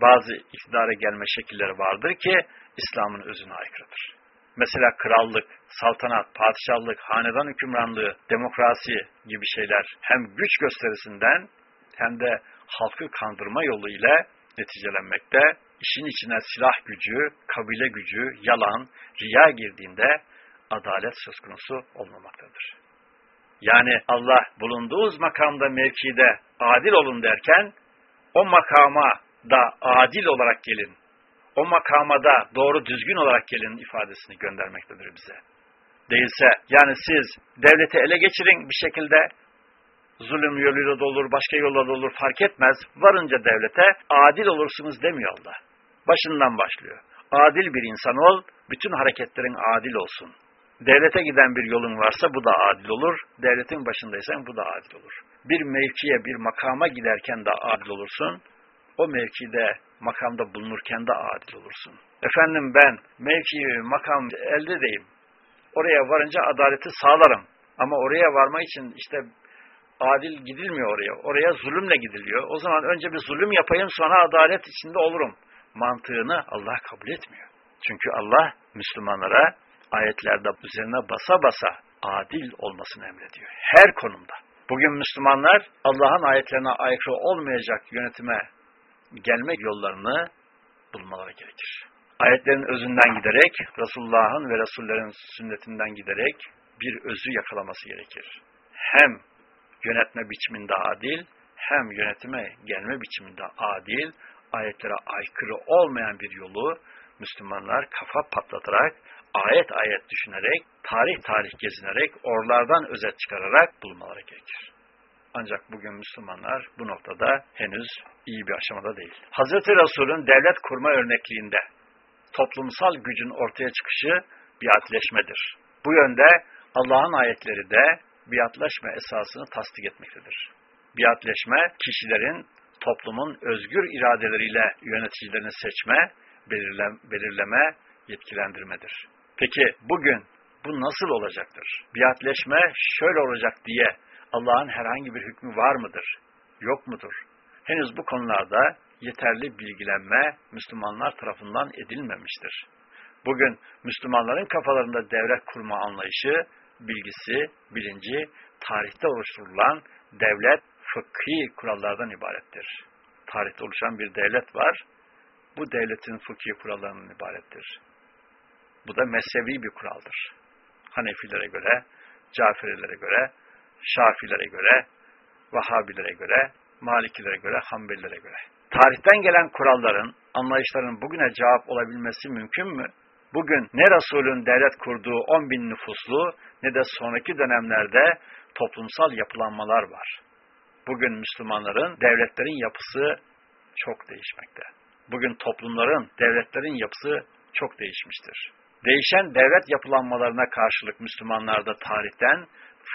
bazı iktidara gelme şekilleri vardır ki İslam'ın özüne aykırıdır. Mesela krallık, saltanat, padişahlık, hanedan hükümranlığı, demokrasi gibi şeyler hem güç gösterisinden hem de halkı kandırma yoluyla neticelenmekte. İşin içine silah gücü, kabile gücü, yalan, riya girdiğinde adalet söz konusu olmamaktadır. Yani Allah bulunduğunuz makamda, mevkide adil olun derken o makama da adil olarak gelin, o makama da doğru düzgün olarak gelin ifadesini göndermektedir bize. Değilse yani siz devleti ele geçirin bir şekilde zulüm yoluyla da olur, başka yolla da olur fark etmez. Varınca devlete adil olursunuz demiyor Allah. Başından başlıyor. Adil bir insan ol, bütün hareketlerin adil olsun. Devlete giden bir yolun varsa bu da adil olur. Devletin başındaysan bu da adil olur. Bir mevkiye, bir makama giderken de adil olursun. O mevkide, makamda bulunurken de adil olursun. Efendim ben mevki, makam elde edeyim. Oraya varınca adaleti sağlarım. Ama oraya varma için işte adil gidilmiyor oraya. Oraya zulümle gidiliyor. O zaman önce bir zulüm yapayım sonra adalet içinde olurum. Mantığını Allah kabul etmiyor. Çünkü Allah Müslümanlara ayetlerde üzerine basa basa adil olmasını emrediyor. Her konumda. Bugün Müslümanlar Allah'ın ayetlerine aykırı olmayacak yönetime gelmek yollarını bulmaları gerekir. Ayetlerin özünden giderek, Resulullah'ın ve Resullerin sünnetinden giderek bir özü yakalaması gerekir. Hem yönetme biçiminde adil, hem yönetime gelme biçiminde adil, ayetlere aykırı olmayan bir yolu Müslümanlar kafa patlatarak, ayet ayet düşünerek, tarih tarih gezinerek, oralardan özet çıkararak bulmaları gerekir. Ancak bugün Müslümanlar bu noktada henüz iyi bir aşamada değil. Hz. Resul'ün devlet kurma örnekliğinde toplumsal gücün ortaya çıkışı biatleşmedir. Bu yönde Allah'ın ayetleri de biatleşme esasını tasdik etmektedir. Biatleşme, kişilerin toplumun özgür iradeleriyle yöneticilerini seçme, belirleme, yetkilendirmedir. Peki bugün bu nasıl olacaktır? Biatleşme şöyle olacak diye Allah'ın herhangi bir hükmü var mıdır? Yok mudur? Henüz bu konularda yeterli bilgilenme Müslümanlar tarafından edilmemiştir. Bugün Müslümanların kafalarında devlet kurma anlayışı, bilgisi, bilinci, tarihte oluşturulan devlet fıkhi kurallardan ibarettir. Tarihte oluşan bir devlet var, bu devletin fıkhi kurallarından ibarettir. Bu da mezhebi bir kuraldır. Hanefilere göre, Caferilere göre, Şafilere göre, Vahabilere göre, Malikilere göre, Hanbelilere göre. Tarihten gelen kuralların, anlayışların bugüne cevap olabilmesi mümkün mü? Bugün ne Resul'ün devlet kurduğu 10 bin nüfuslu ne de sonraki dönemlerde toplumsal yapılanmalar var. Bugün Müslümanların, devletlerin yapısı çok değişmekte. Bugün toplumların, devletlerin yapısı çok değişmiştir. Değişen devlet yapılanmalarına karşılık Müslümanlar da tarihten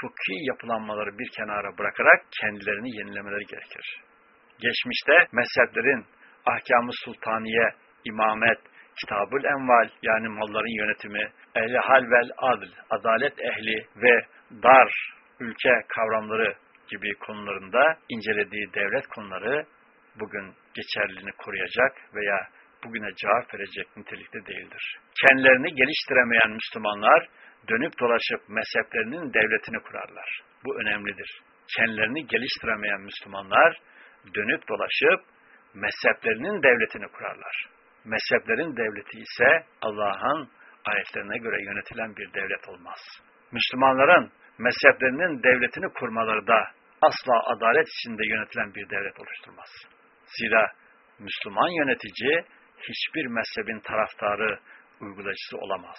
fıkhi yapılanmaları bir kenara bırakarak kendilerini yenilemeleri gerekir. Geçmişte mezheplerin ahkamı sultaniye, imamet, kitabül enval yani malların yönetimi, ehli hal vel adl, adalet ehli ve dar ülke kavramları gibi konularında incelediği devlet konuları bugün geçerliliğini koruyacak veya bugüne cevap verecek nitelikte değildir. Kendilerini geliştiremeyen Müslümanlar dönüp dolaşıp mezheplerinin devletini kurarlar. Bu önemlidir. Kendilerini geliştiremeyen Müslümanlar dönüp dolaşıp mezheplerinin devletini kurarlar. Mezheplerin devleti ise Allah'ın ayetlerine göre yönetilen bir devlet olmaz. Müslümanların mezheplerinin devletini kurmaları da asla adalet içinde yönetilen bir devlet oluşturmaz. Zira Müslüman yönetici hiçbir mezhebin taraftarı, uygulayıcısı olamaz.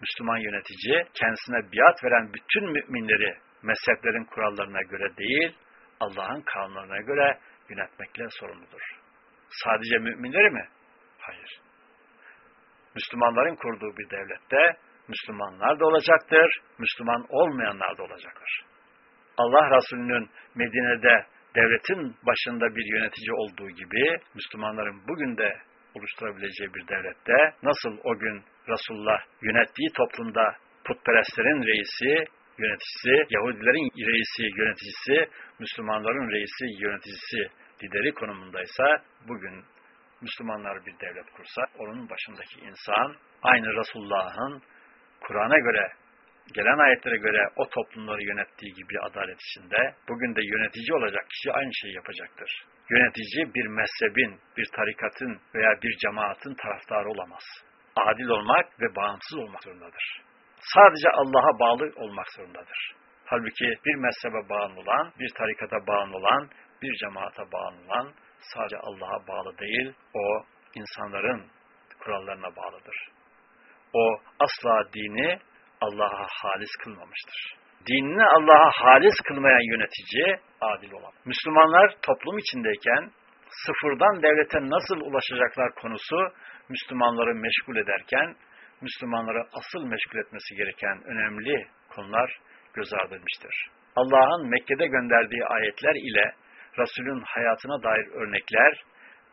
Müslüman yönetici kendisine biat veren bütün müminleri mezheplerin kurallarına göre değil, Allah'ın kanunlarına göre yönetmekle sorumludur. Sadece müminleri mi? Hayır. Müslümanların kurduğu bir devlette Müslümanlar da olacaktır, Müslüman olmayanlar da olacaktır. Allah Resulü'nün Medine'de devletin başında bir yönetici olduğu gibi Müslümanların bugün de oluşturabileceği bir devlette nasıl o gün Resulullah yönettiği toplumda putperestlerin reisi, yöneticisi, Yahudilerin reisi, yöneticisi, Müslümanların reisi, yöneticisi, lideri konumundaysa bugün Müslümanlar bir devlet kursa onun başındaki insan aynı Resulullah'ın Kur'an'a göre gelen ayetlere göre o toplumları yönettiği gibi adalet içinde bugün de yönetici olacak kişi aynı şeyi yapacaktır. Yönetici bir mezhebin, bir tarikatın veya bir cemaatin taraftarı olamaz. Adil olmak ve bağımsız olmak zorundadır. Sadece Allah'a bağlı olmak zorundadır. Halbuki bir mezhebe bağlı olan, bir tarikata bağlı olan, bir cemaate bağlı olan sadece Allah'a bağlı değil, o insanların kurallarına bağlıdır. O asla dini Allah'a halis kılmamıştır. Dinini Allah'a halis kılmayan yönetici adil olamaz. Müslümanlar toplum içindeyken sıfırdan devlete nasıl ulaşacaklar konusu Müslümanları meşgul ederken Müslümanları asıl meşgul etmesi gereken önemli konular göz ardı edilmiştir. Allah'ın Mekke'de gönderdiği ayetler ile Resul'ün hayatına dair örnekler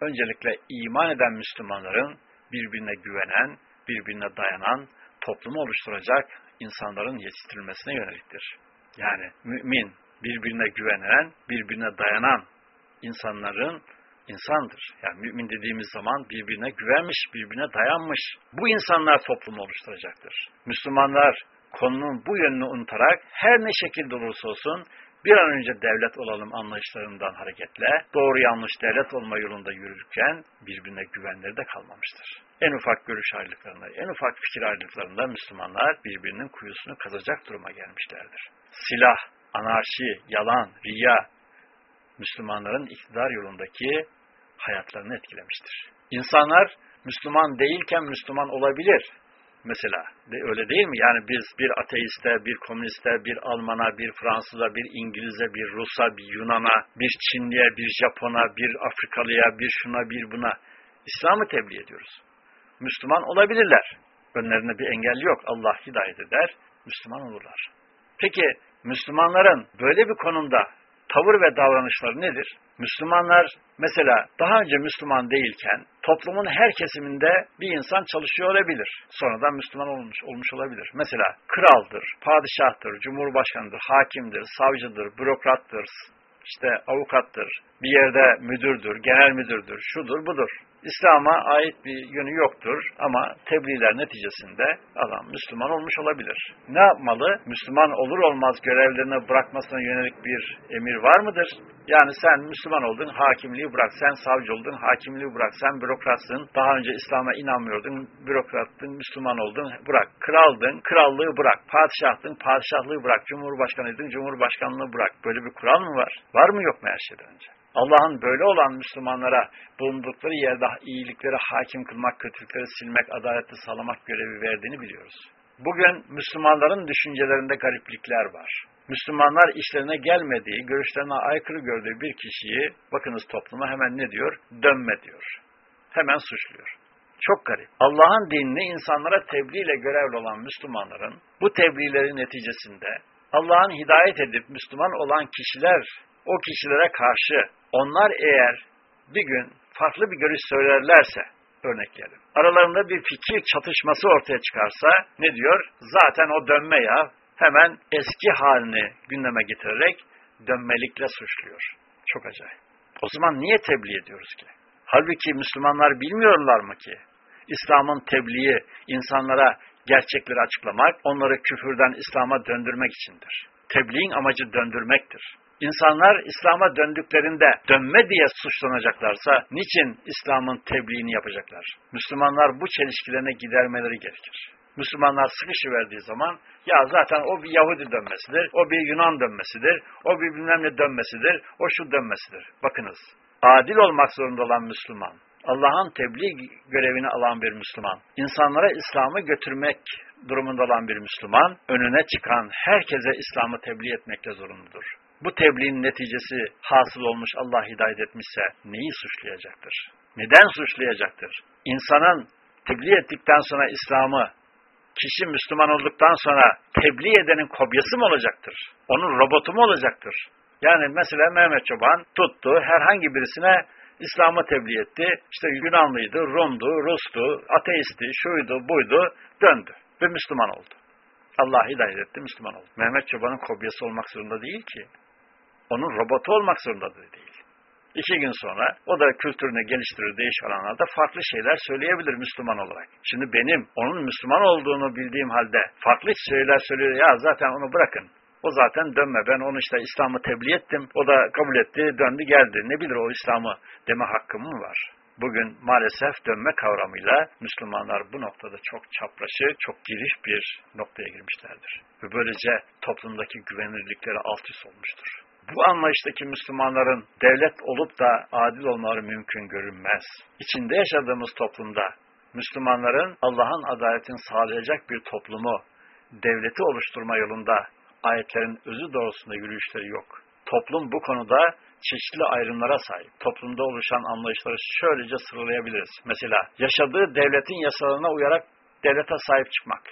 öncelikle iman eden Müslümanların birbirine güvenen, birbirine dayanan, toplumu oluşturacak insanların yetiştirilmesine yöneliktir. Yani mümin, birbirine güvenen, birbirine dayanan insanların insandır. Yani mümin dediğimiz zaman birbirine güvenmiş, birbirine dayanmış. Bu insanlar toplumu oluşturacaktır. Müslümanlar konunun bu yönünü unutarak her ne şekilde olursa olsun bir an önce devlet olalım anlayışlarından hareketle doğru yanlış devlet olma yolunda yürürken birbirine güvenleri de kalmamıştır. En ufak görüş ayrılıklarında, en ufak fikir ayrılıklarında Müslümanlar birbirinin kuyusunu kazacak duruma gelmişlerdir. Silah, anarşi, yalan, riya Müslümanların iktidar yolundaki hayatlarını etkilemiştir. İnsanlar Müslüman değilken Müslüman olabilir. Mesela de öyle değil mi? Yani biz bir ateiste, bir komüniste, bir Almana, bir Fransız'a, bir İngiliz'e, bir Rus'a, bir Yunan'a, bir Çinli'ye, bir Japon'a, bir Afrikalı'ya, bir şuna, bir buna İslam'ı tebliğ ediyoruz. Müslüman olabilirler. Önlerinde bir engel yok. Allah hidayet eder, Müslüman olurlar. Peki Müslümanların böyle bir konumda tavır ve davranışları nedir? Müslümanlar mesela daha önce Müslüman değilken toplumun her kesiminde bir insan çalışıyor olabilir. Sonradan Müslüman olmuş, olmuş olabilir. Mesela kraldır, padişahtır, cumhurbaşkanıdır, hakimdir, savcıdır, bürokrattır, işte avukattır, bir yerde müdürdür, genel müdürdür, şudur budur. İslam'a ait bir yönü yoktur ama tebliğler neticesinde adam Müslüman olmuş olabilir. Ne yapmalı? Müslüman olur olmaz görevlerini bırakmasına yönelik bir emir var mıdır? Yani sen Müslüman oldun, hakimliği bırak. Sen savcı oldun, hakimliği bırak. Sen bürokratsın, daha önce İslam'a inanmıyordun, bürokrattın, Müslüman oldun, bırak. Kraldın, krallığı bırak. Padişahtın, padişahlığı bırak. Cumhurbaşkanıydın, cumhurbaşkanlığı bırak. Böyle bir kural mı var? Var mı yok mu her şeyden önce? Allah'ın böyle olan Müslümanlara bulundukları yerde iyilikleri hakim kılmak, kötülükleri silmek, adaleti sağlamak görevi verdiğini biliyoruz. Bugün Müslümanların düşüncelerinde gariplikler var. Müslümanlar işlerine gelmediği, görüşlerine aykırı gördüğü bir kişiyi, bakınız topluma hemen ne diyor? Dönme diyor. Hemen suçluyor. Çok garip. Allah'ın dinini insanlara tebliğ ile görevli olan Müslümanların bu tebliğlerin neticesinde Allah'ın hidayet edip Müslüman olan kişiler o kişilere karşı onlar eğer bir gün farklı bir görüş söylerlerse örnekleyelim. Aralarında bir fikir çatışması ortaya çıkarsa ne diyor? Zaten o dönme ya hemen eski halini gündeme getirerek dönmelikle suçluyor. Çok acayip. O zaman niye tebliğ ediyoruz ki? Halbuki Müslümanlar bilmiyorlar mı ki? İslam'ın tebliği insanlara gerçekleri açıklamak, onları küfürden İslam'a döndürmek içindir. Tebliğin amacı döndürmektir. İnsanlar İslam'a döndüklerinde dönme diye suçlanacaklarsa niçin İslam'ın tebliğini yapacaklar? Müslümanlar bu çelişkilerine gidermeleri gerekir. Müslümanlar sıkışıverdiği zaman ya zaten o bir Yahudi dönmesidir, o bir Yunan dönmesidir, o bir bilmem ne dönmesidir, o şu dönmesidir. Bakınız, adil olmak zorunda olan Müslüman, Allah'ın tebliğ görevini alan bir Müslüman, insanlara İslam'ı götürmek durumunda olan bir Müslüman, önüne çıkan herkese İslam'ı tebliğ etmekle zorunludur. Bu tebliğin neticesi hasıl olmuş Allah hidayet etmişse neyi suçlayacaktır? Neden suçlayacaktır? İnsanın tebliğ ettikten sonra İslam'ı kişi Müslüman olduktan sonra tebliğ edenin kopyası mı olacaktır? Onun robotu mu olacaktır? Yani mesela Mehmet Çoban tuttu herhangi birisine İslam'ı tebliğ etti. İşte Yunanlıydı, Rum'du, Rus'tu, ateisti, şuydu, buydu, döndü ve Müslüman oldu. Allah hidayet etti, Müslüman oldu. Mehmet Çoban'ın kopyası olmak zorunda değil ki. Onun robotu olmak zorunda da değil. İki gün sonra o da kültürünü geliştirir değişik alanlarda farklı şeyler söyleyebilir Müslüman olarak. Şimdi benim onun Müslüman olduğunu bildiğim halde farklı şeyler söylüyor. Ya zaten onu bırakın. O zaten dönme. Ben onu işte İslam'ı tebliğ ettim. O da kabul etti, döndü geldi. Ne bilir o İslam'ı deme hakkım mı var? Bugün maalesef dönme kavramıyla Müslümanlar bu noktada çok çapraşı, çok giriş bir noktaya girmişlerdir. Ve böylece toplumdaki güvenilirlikleri alt üst olmuştur. Bu anlayıştaki Müslümanların devlet olup da adil olmaları mümkün görünmez. İçinde yaşadığımız toplumda Müslümanların Allah'ın adaletini sağlayacak bir toplumu, devleti oluşturma yolunda ayetlerin özü doğrusunda yürüyüşleri yok. Toplum bu konuda çeşitli ayrımlara sahip. Toplumda oluşan anlayışları şöylece sıralayabiliriz. Mesela yaşadığı devletin yasalarına uyarak devlete sahip çıkmak.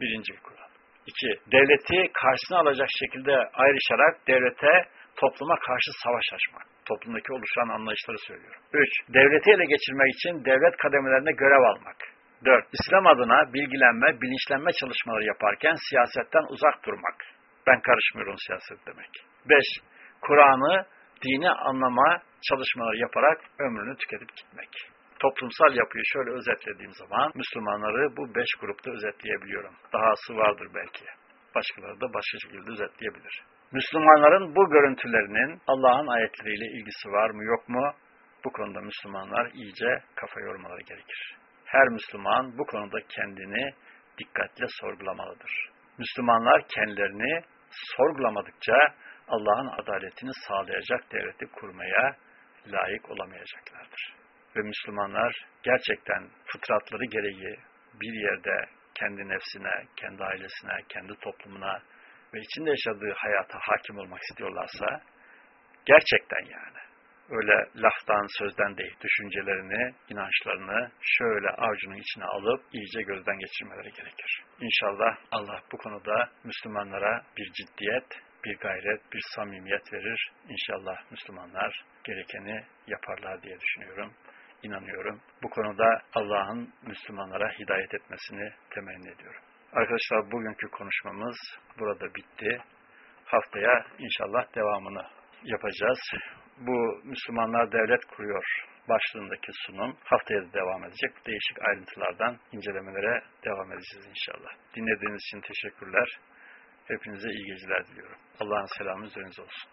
Birinci bir kural. İki, devleti karşısına alacak şekilde ayrışarak devlete, topluma karşı savaş açmak. Toplumdaki oluşan anlayışları söylüyorum. Üç, devleti ele geçirmek için devlet kademelerine görev almak. Dört, İslam adına bilgilenme, bilinçlenme çalışmaları yaparken siyasetten uzak durmak. Ben karışmıyorum siyaset demek. Beş, Kur'an'ı dini anlama çalışmaları yaparak ömrünü tüketip gitmek. Toplumsal yapıyı şöyle özetlediğim zaman Müslümanları bu beş grupta özetleyebiliyorum. Dahası vardır belki. Başkaları da başka şekilde özetleyebilir. Müslümanların bu görüntülerinin Allah'ın ayetleriyle ilgisi var mı yok mu? Bu konuda Müslümanlar iyice kafa yormaları gerekir. Her Müslüman bu konuda kendini dikkatle sorgulamalıdır. Müslümanlar kendilerini sorgulamadıkça Allah'ın adaletini sağlayacak devleti kurmaya layık olamayacaklardır. Ve Müslümanlar gerçekten fıtratları gereği bir yerde kendi nefsine, kendi ailesine, kendi toplumuna ve içinde yaşadığı hayata hakim olmak istiyorlarsa gerçekten yani öyle laftan sözden değil düşüncelerini, inançlarını şöyle avcunun içine alıp iyice gözden geçirmeleri gerekir. İnşallah Allah bu konuda Müslümanlara bir ciddiyet, bir gayret, bir samimiyet verir. İnşallah Müslümanlar gerekeni yaparlar diye düşünüyorum, inanıyorum. Bu konuda Allah'ın Müslümanlara hidayet etmesini temenni ediyorum. Arkadaşlar bugünkü konuşmamız burada bitti. Haftaya inşallah devamını yapacağız. Bu Müslümanlar devlet kuruyor başlığındaki sunum haftaya da devam edecek. Değişik ayrıntılardan incelemelere devam edeceğiz inşallah. Dinlediğiniz için teşekkürler. Hepinize iyi geceler diliyorum. Allah'ın selamı üzerinize olsun.